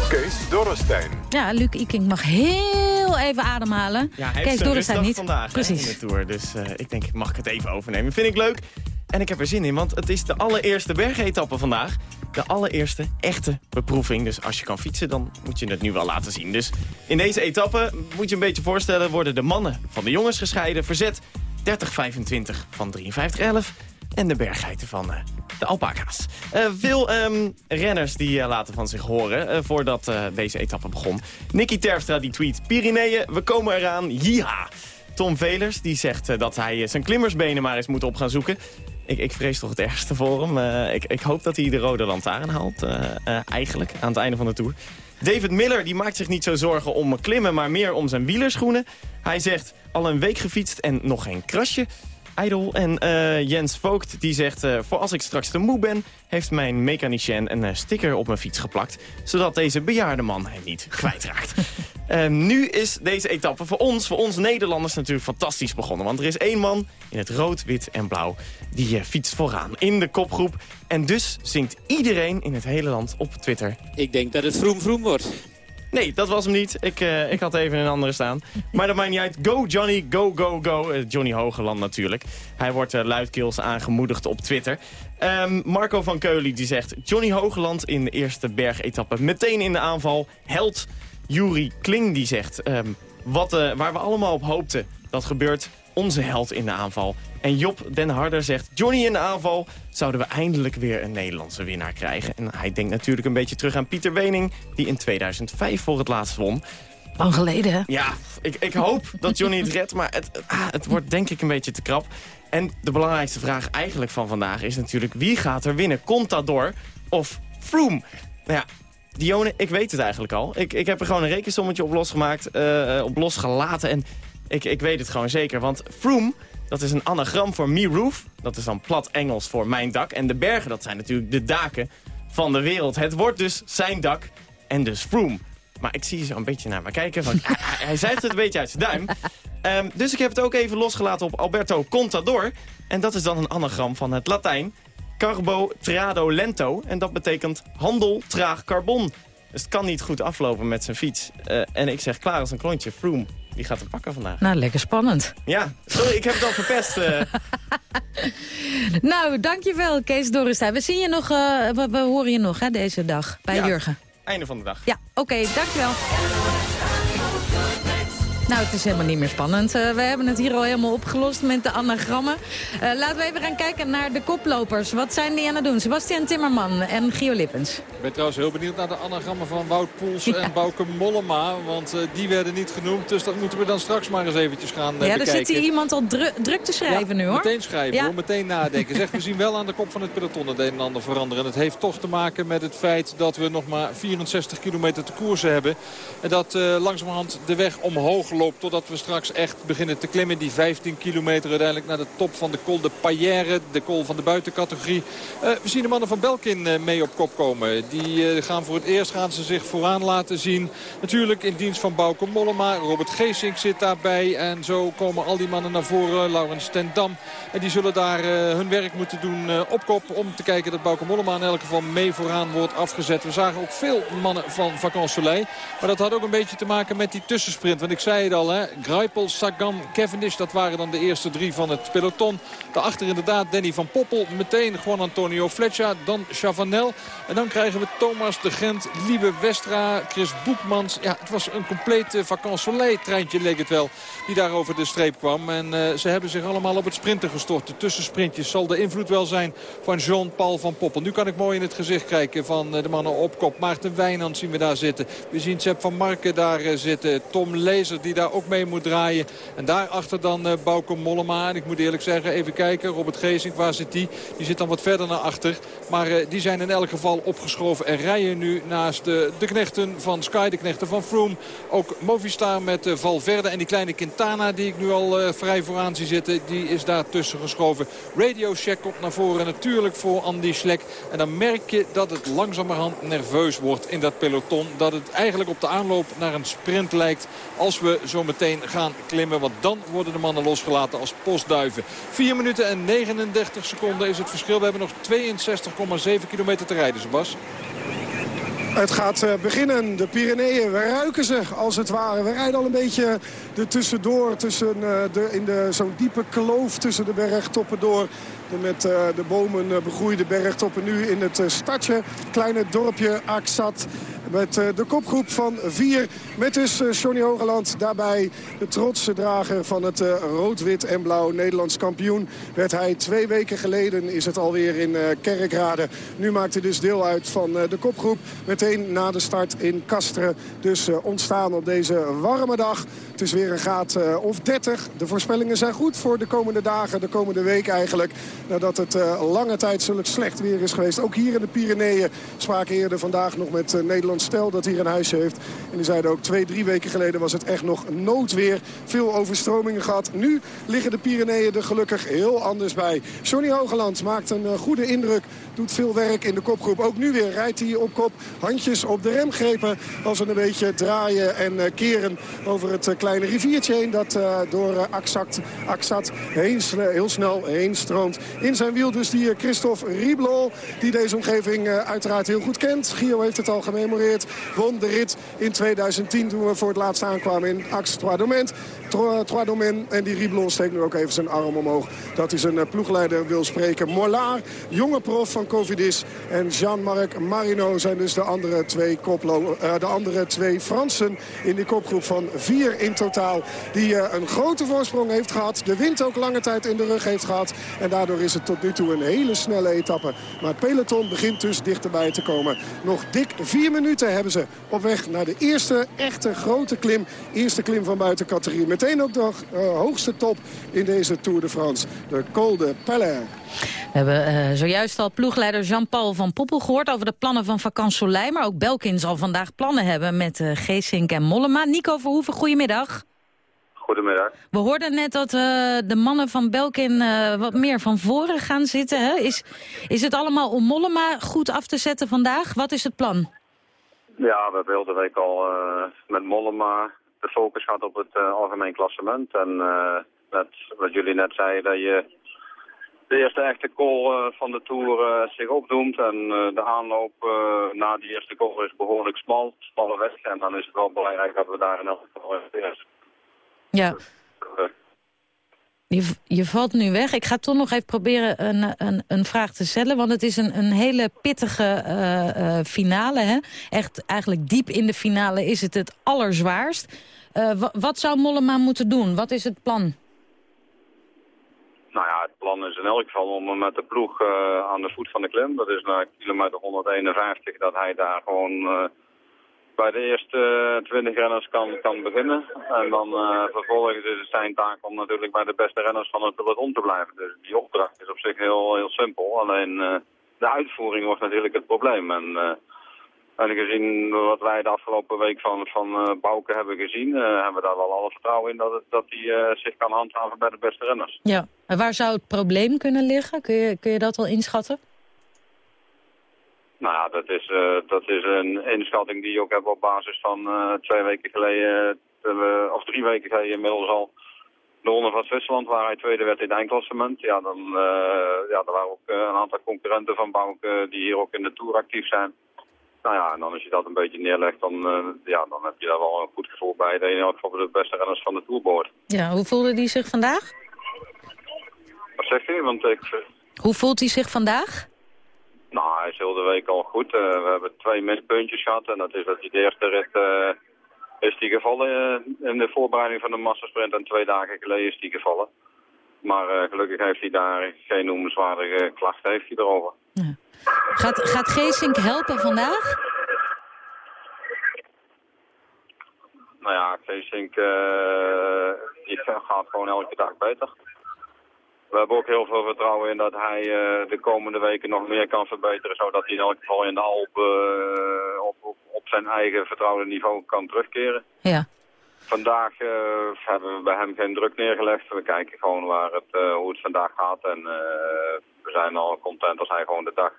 Speaker 6: Kees Dorrestein.
Speaker 10: Ja, Luc Iking mag heel even ademhalen.
Speaker 20: Ja, hij
Speaker 10: Kees
Speaker 20: Dorrestein niet.
Speaker 10: vandaag Precies.
Speaker 20: in de Tour. Dus uh, ik denk, mag ik het even overnemen. Vind ik leuk. En ik heb er zin in, want het is de allereerste bergetappe vandaag. De allereerste echte beproeving. Dus als je kan fietsen, dan moet je het nu wel laten zien. Dus in deze etappe, moet je een beetje voorstellen... worden de mannen van de jongens gescheiden. Verzet 30-25 van 53-11. En de berggeiten van uh, de alpaca's. Uh, veel um, renners die uh, laten van zich horen voordat deze etappe begon. Nicky Terpstra die tweet... Pyreneeën, we komen eraan, jiha! Tom Velers die zegt dat hij zijn klimmersbenen maar eens moet op gaan zoeken. Ik, ik vrees toch het ergste voor hem. Ik, ik, hoop dat hij de rode lantaarn haalt, eigenlijk, aan het einde van de Tour. David Miller die maakt zich niet zo zorgen om klimmen, maar meer om zijn wielerschoenen. Hij zegt, al een week gefietst en nog geen krasje. Idol. En uh, Jens Vogt die zegt... Uh, voor als ik straks te moe ben... heeft mijn mechanicien een uh, sticker op mijn fiets geplakt... zodat deze bejaarde man hem niet kwijtraakt. nu is deze etappe voor ons, voor ons Nederlanders natuurlijk fantastisch begonnen. Want er is één man in het rood, wit en blauw... die fietst vooraan in de kopgroep. En dus zingt iedereen in het hele land op Twitter...
Speaker 4: Ik denk dat het vroom vroom wordt.
Speaker 20: Nee, dat was hem niet. Ik, eh, ik had even een andere staan. Maar dat maakt niet uit. Go Johnny, go, go, go. Eh, Johnny Hogeland natuurlijk. Hij wordt uh, luidkeels aangemoedigd op Twitter. Ehm, Marco van Keulen die zegt... Johnny Hogeland in de eerste bergetappe meteen in de aanval. Held Juri Kling die zegt... ehm, wat, waar we allemaal op hoopten, dat gebeurt onze held in de aanval. En Job Den Harder zegt... Johnny in de aanval zouden we eindelijk weer een Nederlandse winnaar krijgen. En hij denkt natuurlijk een beetje terug aan Pieter Wening... die in 2005 voor het laatst won.
Speaker 7: Lang geleden, hè?
Speaker 20: Ja, ik, ik hoop dat Johnny het redt, maar het, ah, het wordt denk ik een beetje te krap. En de belangrijkste vraag eigenlijk van vandaag is natuurlijk... wie gaat er winnen? Contador of Froome? Nou ja, Dione, ik weet het eigenlijk al. Ik, ik heb er gewoon een rekensommetje op losgemaakt, eh, op losgelaten. En ik, ik weet het gewoon zeker, want Froome... Dat is een anagram voor me roof. Dat is dan plat Engels voor mijn dak. En de bergen, dat zijn natuurlijk de daken van de wereld. Het wordt dus zijn dak en dus Froome. Maar ik zie zo een beetje naar me kijken. Van, hij, hij het een beetje uit zijn duim. Ehm, dus ik heb het ook even losgelaten op Alberto Contador. En dat is dan een anagram van het Latijn. Carbo trado lento. En dat betekent handel traag carbon. Dus het kan niet goed aflopen met zijn fiets. Eh, en ik zeg klaar als een klontje. Froome, die gaat hem pakken vandaag.
Speaker 7: Nou, lekker spannend.
Speaker 20: Ja, sorry, ik heb het al verpest. eh.
Speaker 7: Nou, dankjewel, Kees Dorrestein. We zien je nog, eh, we, we horen je nog hè, deze dag bij
Speaker 20: Ja.
Speaker 7: Jurgen.
Speaker 20: Einde van de dag.
Speaker 7: Ja, oké, dankjewel. Nou, het is helemaal niet meer spannend. Eh, we hebben het hier al helemaal opgelost met de anagrammen. Eh, laten we even gaan kijken naar de koplopers. Wat zijn die aan het doen? Sebastian Timmerman en Gio Lippens.
Speaker 3: Ik ben trouwens heel benieuwd naar de anagrammen van Wout Poels en Bouke Mollema. Want eh, die werden niet genoemd. Dus dat moeten we dan straks maar eens eventjes gaan eh,
Speaker 7: ja, er
Speaker 3: bekijken.
Speaker 7: zit hier iemand al dru- druk te schrijven nu, hoor.
Speaker 3: Meteen schrijven
Speaker 7: Ja.
Speaker 3: hoor, meteen nadenken. Zeg, we zien wel aan de kop van het peloton het een en ander veranderen. En het heeft toch te maken met het feit dat we nog maar 64 kilometer te koersen hebben. En dat langzamerhand de weg omhoog loopt totdat we straks echt beginnen te klimmen. Die 15 kilometer uiteindelijk naar de top van de Col de Payère. De col van de buitencategorie. Eh, we zien de mannen van Belkin eh, mee op kop komen. Die eh, gaan voor het eerst gaan ze zich vooraan laten zien. Natuurlijk in dienst van Bauke Mollema. Robert Geesink zit daarbij. En zo komen al die mannen naar voren. Laurens ten Dam. En die zullen daar hun werk moeten doen op kop. Om te kijken dat Bauke Mollema in elk geval mee vooraan wordt afgezet. We zagen ook veel mannen van Vacan Soleil. Maar dat had ook een beetje te maken met die tussensprint. Want ik zei al, hè. Greipel, Sagan, Cavendish. Dat waren dan de eerste drie van het peloton. Daarachter inderdaad Danny van Poppel. Meteen Juan Antonio Fletcher. Dan Chavanel. En dan krijgen we Thomas de Gent, Liebe Westra, Chris Boekmans. Ja, het was een compleet uh, Vacan Soleil treintje leek het wel. Die daar over de streep kwam. En eh, ze hebben zich allemaal op het sprinten gestort. De tussensprintjes zal de invloed wel zijn van Jean-Paul van Poppel. Nu kan ik mooi in het gezicht kijken van eh, de mannen op kop. Maarten Wijnand zien we daar zitten. We zien Sepp van Marken daar eh, zitten. Tom Lezer die daar ook mee moet draaien. En daarachter dan uh, Bauke Mollema. En ik moet eerlijk zeggen, even kijken. Robert Geesink, waar zit die? Die zit dan wat verder naar achter. Maar uh, die zijn in elk geval opgeschoven. En rijden nu naast de, de knechten van Sky, de knechten van Froome. Ook Movistar met uh, Valverde en die kleine Quintana die ik nu al uh, vrij vooraan zie zitten. Die is daar tussen geschoven. Radio Shack komt naar voren natuurlijk voor Andy Schlek. En dan merk je dat het langzamerhand nerveus wordt in dat peloton. Dat het eigenlijk op de aanloop naar een sprint lijkt als we zo meteen gaan klimmen. Want dan worden de mannen losgelaten als postduiven. 4 minuten en 39 seconden is het verschil. We hebben nog 62,7 kilometer te rijden, Sebas.
Speaker 21: Het gaat uh, beginnen. De Pyreneeën, we ruiken ze als het ware. We rijden al een beetje er tussendoor, tussen, uh, de, in de zo'n diepe kloof tussen de bergtoppen door. De met uh, de bomen begroeide bergtoppen nu in het stadje. Kleine dorpje Aksat. Met de kopgroep van vier. Met dus Johnny Hogeland daarbij. De trotse drager van het rood, wit en blauw Nederlands kampioen. Werd hij twee weken geleden is het alweer in Kerkrade. Nu maakt hij dus deel uit van de kopgroep. Meteen na de start in Castres. Dus ontstaan op deze warme dag. Het is weer een graad of 30. De voorspellingen zijn goed voor de komende dagen, de komende week eigenlijk. Nadat het lange tijd zulk slecht weer is geweest. Ook hier in de Pyreneeën spraken eerder vandaag nog met uh, Stel dat hier een huisje heeft. En die zeiden ook twee, drie weken geleden was het echt nog noodweer. Veel overstromingen gehad. Nu liggen de Pyreneeën er gelukkig heel anders bij. Johnny Hogeland maakt een goede indruk. Doet veel werk in de kopgroep. Ook nu weer rijdt hij op kop. Handjes op de remgrepen. Als we een beetje draaien en keren over het kleine riviertje heen. Dat door Aksat, Aksat heen, heel snel heen stroomt. In zijn wiel dus die Christophe Riblol. Die deze omgeving uiteraard heel goed kent. Gio heeft het al gememoreerd. Won de rit in 2010 toen we voor het laatst aankwamen in Axe Trois Domaines. Trois. En die Riblon steekt nu ook even zijn arm omhoog. Dat hij zijn eh, ploegleider wil spreken. Mollard, jonge prof van Covidis. En Jean-Marc Marino zijn dus de andere twee, koplo uh, de andere twee Fransen in die kopgroep van vier in totaal. Die uh, een grote voorsprong heeft gehad. De wind ook lange tijd in de rug heeft gehad. En daardoor is het tot nu toe een hele snelle etappe. Maar het peloton begint dus dichterbij te komen. Nog dik vier minuten hebben ze op weg naar de eerste echte grote klim. Eerste klim van buiten categorie. Meteen ook de uh, hoogste top in deze Tour de France. De Col de Palain.
Speaker 7: We hebben uh, zojuist al ploegleider Jean-Paul van Poppel gehoord... over de plannen van Vakant Soleil. Maar ook Belkin zal vandaag plannen hebben met uh, Geesink en Mollema. Nico Verhoeven, goedemiddag.
Speaker 22: Goedemiddag.
Speaker 7: We hoorden net dat uh, de mannen van Belkin uh, wat meer van voren gaan zitten. Hè? Is, is het allemaal om Mollema goed af te zetten vandaag? Wat is het plan?
Speaker 22: Ja, we hebben heel de week al uh, met Mollema de focus gehad op het algemeen klassement. En net, wat jullie net zeiden, dat je de eerste echte call van de Tour zich opdoemt. En de aanloop na die eerste call is behoorlijk smal, smalle weg. En dan is het wel belangrijk dat we daar in elk geval
Speaker 7: ja. Je, je valt nu weg. Ik ga toch nog even proberen een, een, een vraag te stellen. Want het is een, een hele pittige uh, uh, finale. Hè? Echt eigenlijk diep in de finale is het het allerzwaarst. Uh, wat zou Mollema moeten doen? Wat is het plan?
Speaker 22: Nou ja, het plan is in elk geval om met de ploeg aan de voet van de klim. Dat is naar kilometer 151 dat hij daar gewoon bij de eerste 20 renners kan, kan beginnen. En dan uh, vervolgens is het zijn taak om natuurlijk bij de beste renners van het peloton te blijven. Dus die opdracht is op zich heel, heel simpel. Alleen uh, de uitvoering wordt natuurlijk het probleem. En, uh, en gezien wat wij de afgelopen week van, van Bouke hebben gezien, hebben we daar wel alle vertrouwen in dat, dat hij zich kan handhaven bij de beste renners.
Speaker 7: Ja, en waar zou het probleem kunnen liggen? Kun je, kun je dat al inschatten?
Speaker 22: Nou ja, dat is, uh, dat is een inschatting die je ook hebt op basis van uh, twee weken geleden, uh, of drie weken geleden inmiddels al, de ronde van Zwitserland, waar hij tweede werd in het eindklassement. Ja, dan ja, er waren ook een aantal concurrenten van Bouke die hier ook in de Tour actief zijn. Nou ja, en dan als je dat een beetje neerlegt, dan, ja, dan heb je daar wel een goed gevoel bij. Dat je in elk geval de beste renners van de Tour behoort.
Speaker 7: Ja, hoe voelde hij zich vandaag?
Speaker 22: Wat zegt hij? Want ik...
Speaker 7: Hoe voelt hij zich vandaag?
Speaker 22: Nou, hij is heel de week al goed. Uh, we hebben twee minpuntjes gehad. En dat is dat hij de eerste rit uh, is die gevallen uh, in de voorbereiding van de massasprint. En twee dagen geleden is die gevallen. Maar gelukkig heeft hij daar geen noemenswaardige klachten heeft hij erover.
Speaker 7: Ja. Gaat, gaat Geesink helpen vandaag?
Speaker 22: Nou ja, Geesink die gaat gewoon elke dag beter we hebben ook heel veel vertrouwen in dat hij uh, de komende weken nog meer kan verbeteren. Zodat hij in elk geval in de Alpen uh, op, op, op, zijn eigen vertrouwde niveau kan terugkeren.
Speaker 7: Ja.
Speaker 22: Vandaag uh, hebben we bij hem geen druk neergelegd. We kijken gewoon waar het, hoe het vandaag gaat. En we zijn al content als hij gewoon de dag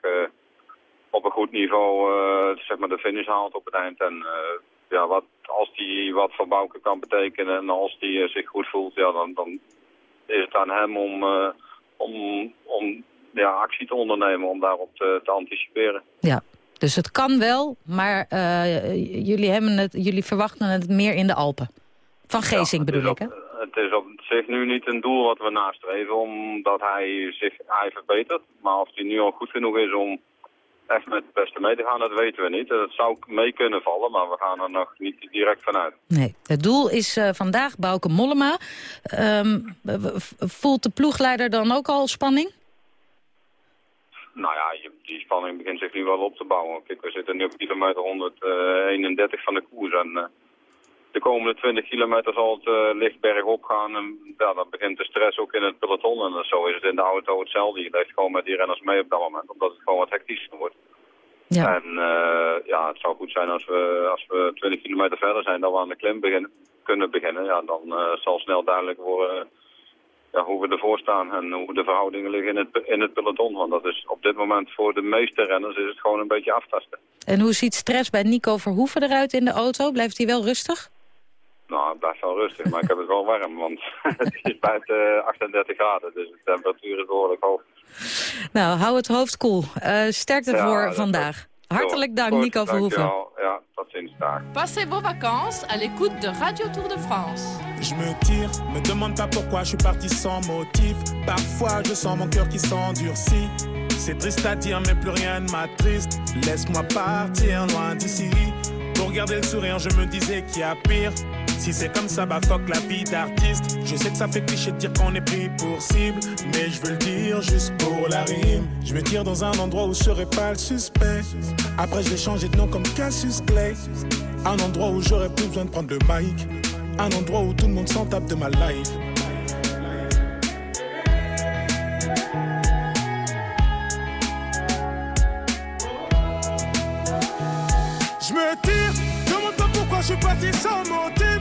Speaker 22: op een goed niveau zeg maar de finish haalt op het eind. En ja, wat, als hij wat voor Bouke kan betekenen en als hij zich goed voelt, ja, dan, dan is het aan hem om, uh, om, om ja, actie te ondernemen, om daarop te, te anticiperen.
Speaker 7: Ja, dus het kan wel, maar uh, jullie, hebben het, jullie verwachten het meer in de Alpen. Van Geesink ja, bedoel ik, hè?
Speaker 22: Het is op zich nu niet een doel wat we nastreven, omdat hij zich hij verbetert. Maar of hij nu al goed genoeg is om echt met het beste mee te gaan, dat weten we niet. Dat zou mee kunnen vallen, maar we gaan er nog niet direct vanuit.
Speaker 7: Nee, het doel is uh, vandaag Bouke Mollema. Um, voelt de ploegleider dan ook al spanning?
Speaker 22: Nou ja, die spanning begint zich nu wel op te bouwen. Kijk, we zitten nu op kilometer 131 van de koers en... De komende 20 kilometer zal het uh, licht bergop gaan. En ja, dan begint de stress ook in het peloton. En zo is het in de auto hetzelfde. Je leeft gewoon met die renners mee op dat moment. Omdat het gewoon wat hectischer wordt.
Speaker 7: Ja.
Speaker 22: En uh, ja, het zou goed zijn als we, als we 20 kilometer verder zijn dan we aan de klim beginnen, kunnen beginnen. Ja, dan uh, zal snel duidelijk worden ja, hoe we ervoor staan en hoe de verhoudingen liggen in het, in het peloton. Want dat is op dit moment voor de meeste renners is het gewoon een beetje aftasten.
Speaker 7: En hoe ziet stress bij Nico Verhoeven eruit in de auto? Blijft hij wel rustig?
Speaker 22: Nou, het blijft wel rustig, maar ik heb het wel warm, want het is buiten 38 graden, dus de temperatuur is behoorlijk hoog.
Speaker 7: Nou, hou het hoofd koel. Cool. Uh, sterkte ja, voor vandaag. Hartelijk dank,
Speaker 22: Goed,
Speaker 7: Nico Verhoeven.
Speaker 22: dankjewel. Ja, tot ziens. Dag.
Speaker 23: Passez vos vacances à l'écoute de Radio Tour de France.
Speaker 24: Je me tire, me demande pas pourquoi je suis parti sans motif. Parfois je sens mon cœur qui s'endurcit. C'est triste à dire, mais plus rien ne m'attriste. Laisse-moi partir loin d'ici. Pour garder le sourire, je me disais qu'il y a pire. Si c'est comme ça, bah fuck la vie d'artiste. Je sais que ça fait cliché de dire qu'on est pris pour cible. Mais je veux le dire juste pour la rime. Je me tire dans un endroit où je serai pas le suspect. Après, je vais changer de nom comme Cassius Clay. Un endroit où j'aurais plus besoin de prendre le mic. Un endroit où tout le monde s'en tape de ma life. Je me tire, demande pas pourquoi je suis parti sans motif.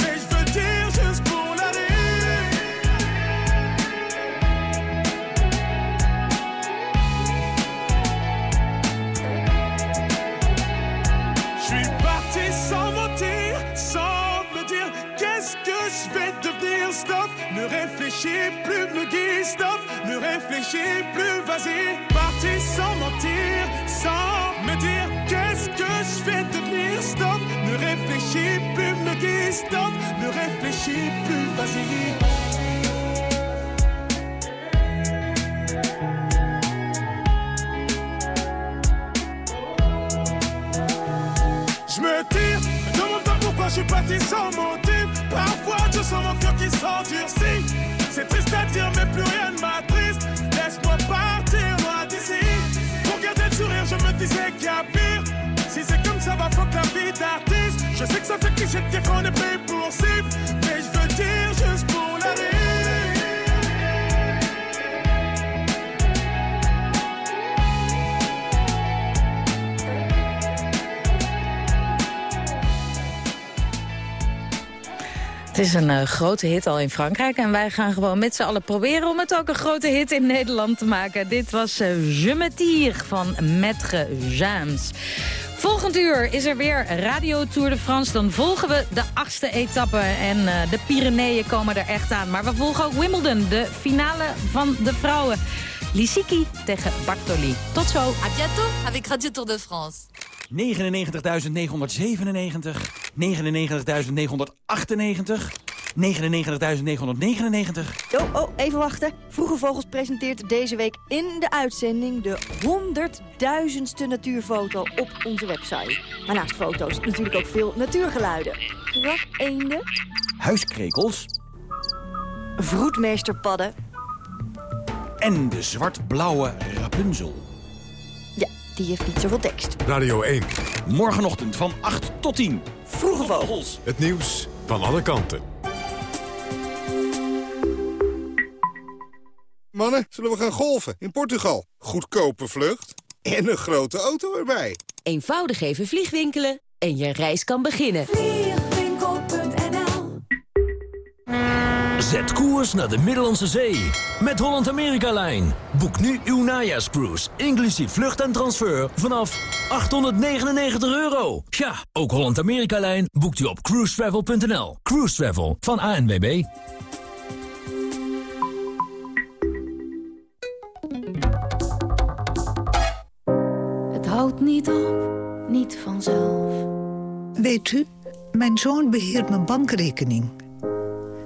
Speaker 24: Réfléchis plus, me guide. Stop, ne réfléchis plus, vas-y. Parti sans mentir, sans me dire qu'est-ce que je vais devenir. Stop, ne réfléchis plus, me guide. Stop, ne réfléchis plus, vas-y. Me tire, me demande pas pourquoi je suis parti sans motif. Parfois je sens mon cœur qui s'endurcit. C'est triste à dire, mais plus rien ne m'attriste. Laisse-moi partir loin d'ici. Pour garder le sourire, je me disais qu'il y a pire. Si c'est comme ça, va fuck la vie d'artiste. Je sais que ça fait cliché de dire qu'on est pris pour cible.
Speaker 7: Is een eh, grote hit al in Frankrijk. En wij gaan gewoon met z'n allen proberen om het ook een grote hit in Nederland te maken. Dit was eh, Je tire van Maître. Volgend uur is er weer Radio Tour de France. Dan volgen we de achtste etappe en eh, de Pyreneeën komen er echt aan. Maar we volgen ook Wimbledon, de finale van de vrouwen. Lissiki tegen Bartoli. Tot zo.
Speaker 23: À bientôt avec Radio Tour de France.
Speaker 25: 99.997, 99.998, 99.999.
Speaker 26: Oh, oh, even wachten. Vroege Vogels presenteert deze week in de uitzending... de 100.000ste natuurfoto op onze website. Maar naast foto's natuurlijk ook veel natuurgeluiden. Krakeenden,
Speaker 25: Huiskrekels
Speaker 26: vroedmeesterpadden...
Speaker 25: en de zwart-blauwe Rapunzel.
Speaker 26: Die heeft niet zoveel tekst.
Speaker 6: Radio 1.
Speaker 25: Morgenochtend van 8 tot 10.
Speaker 26: Vroege Vogels.
Speaker 6: Het nieuws van alle kanten.
Speaker 27: Mannen, zullen we gaan golfen in Portugal? Goedkope vlucht en een grote auto erbij.
Speaker 28: Eenvoudig even vliegwinkelen en je reis kan beginnen.
Speaker 29: Zet koers naar de Middellandse Zee. Met Holland-Amerika-lijn. Boek nu uw najaarscruise, inclusief vlucht en transfer, vanaf 899 euro. Ja, ook Holland-Amerika-lijn boekt u op cruisetravel.nl. Cruise Travel van ANWB.
Speaker 30: Het houdt niet op, niet vanzelf.
Speaker 31: Weet u, mijn zoon beheert mijn bankrekening.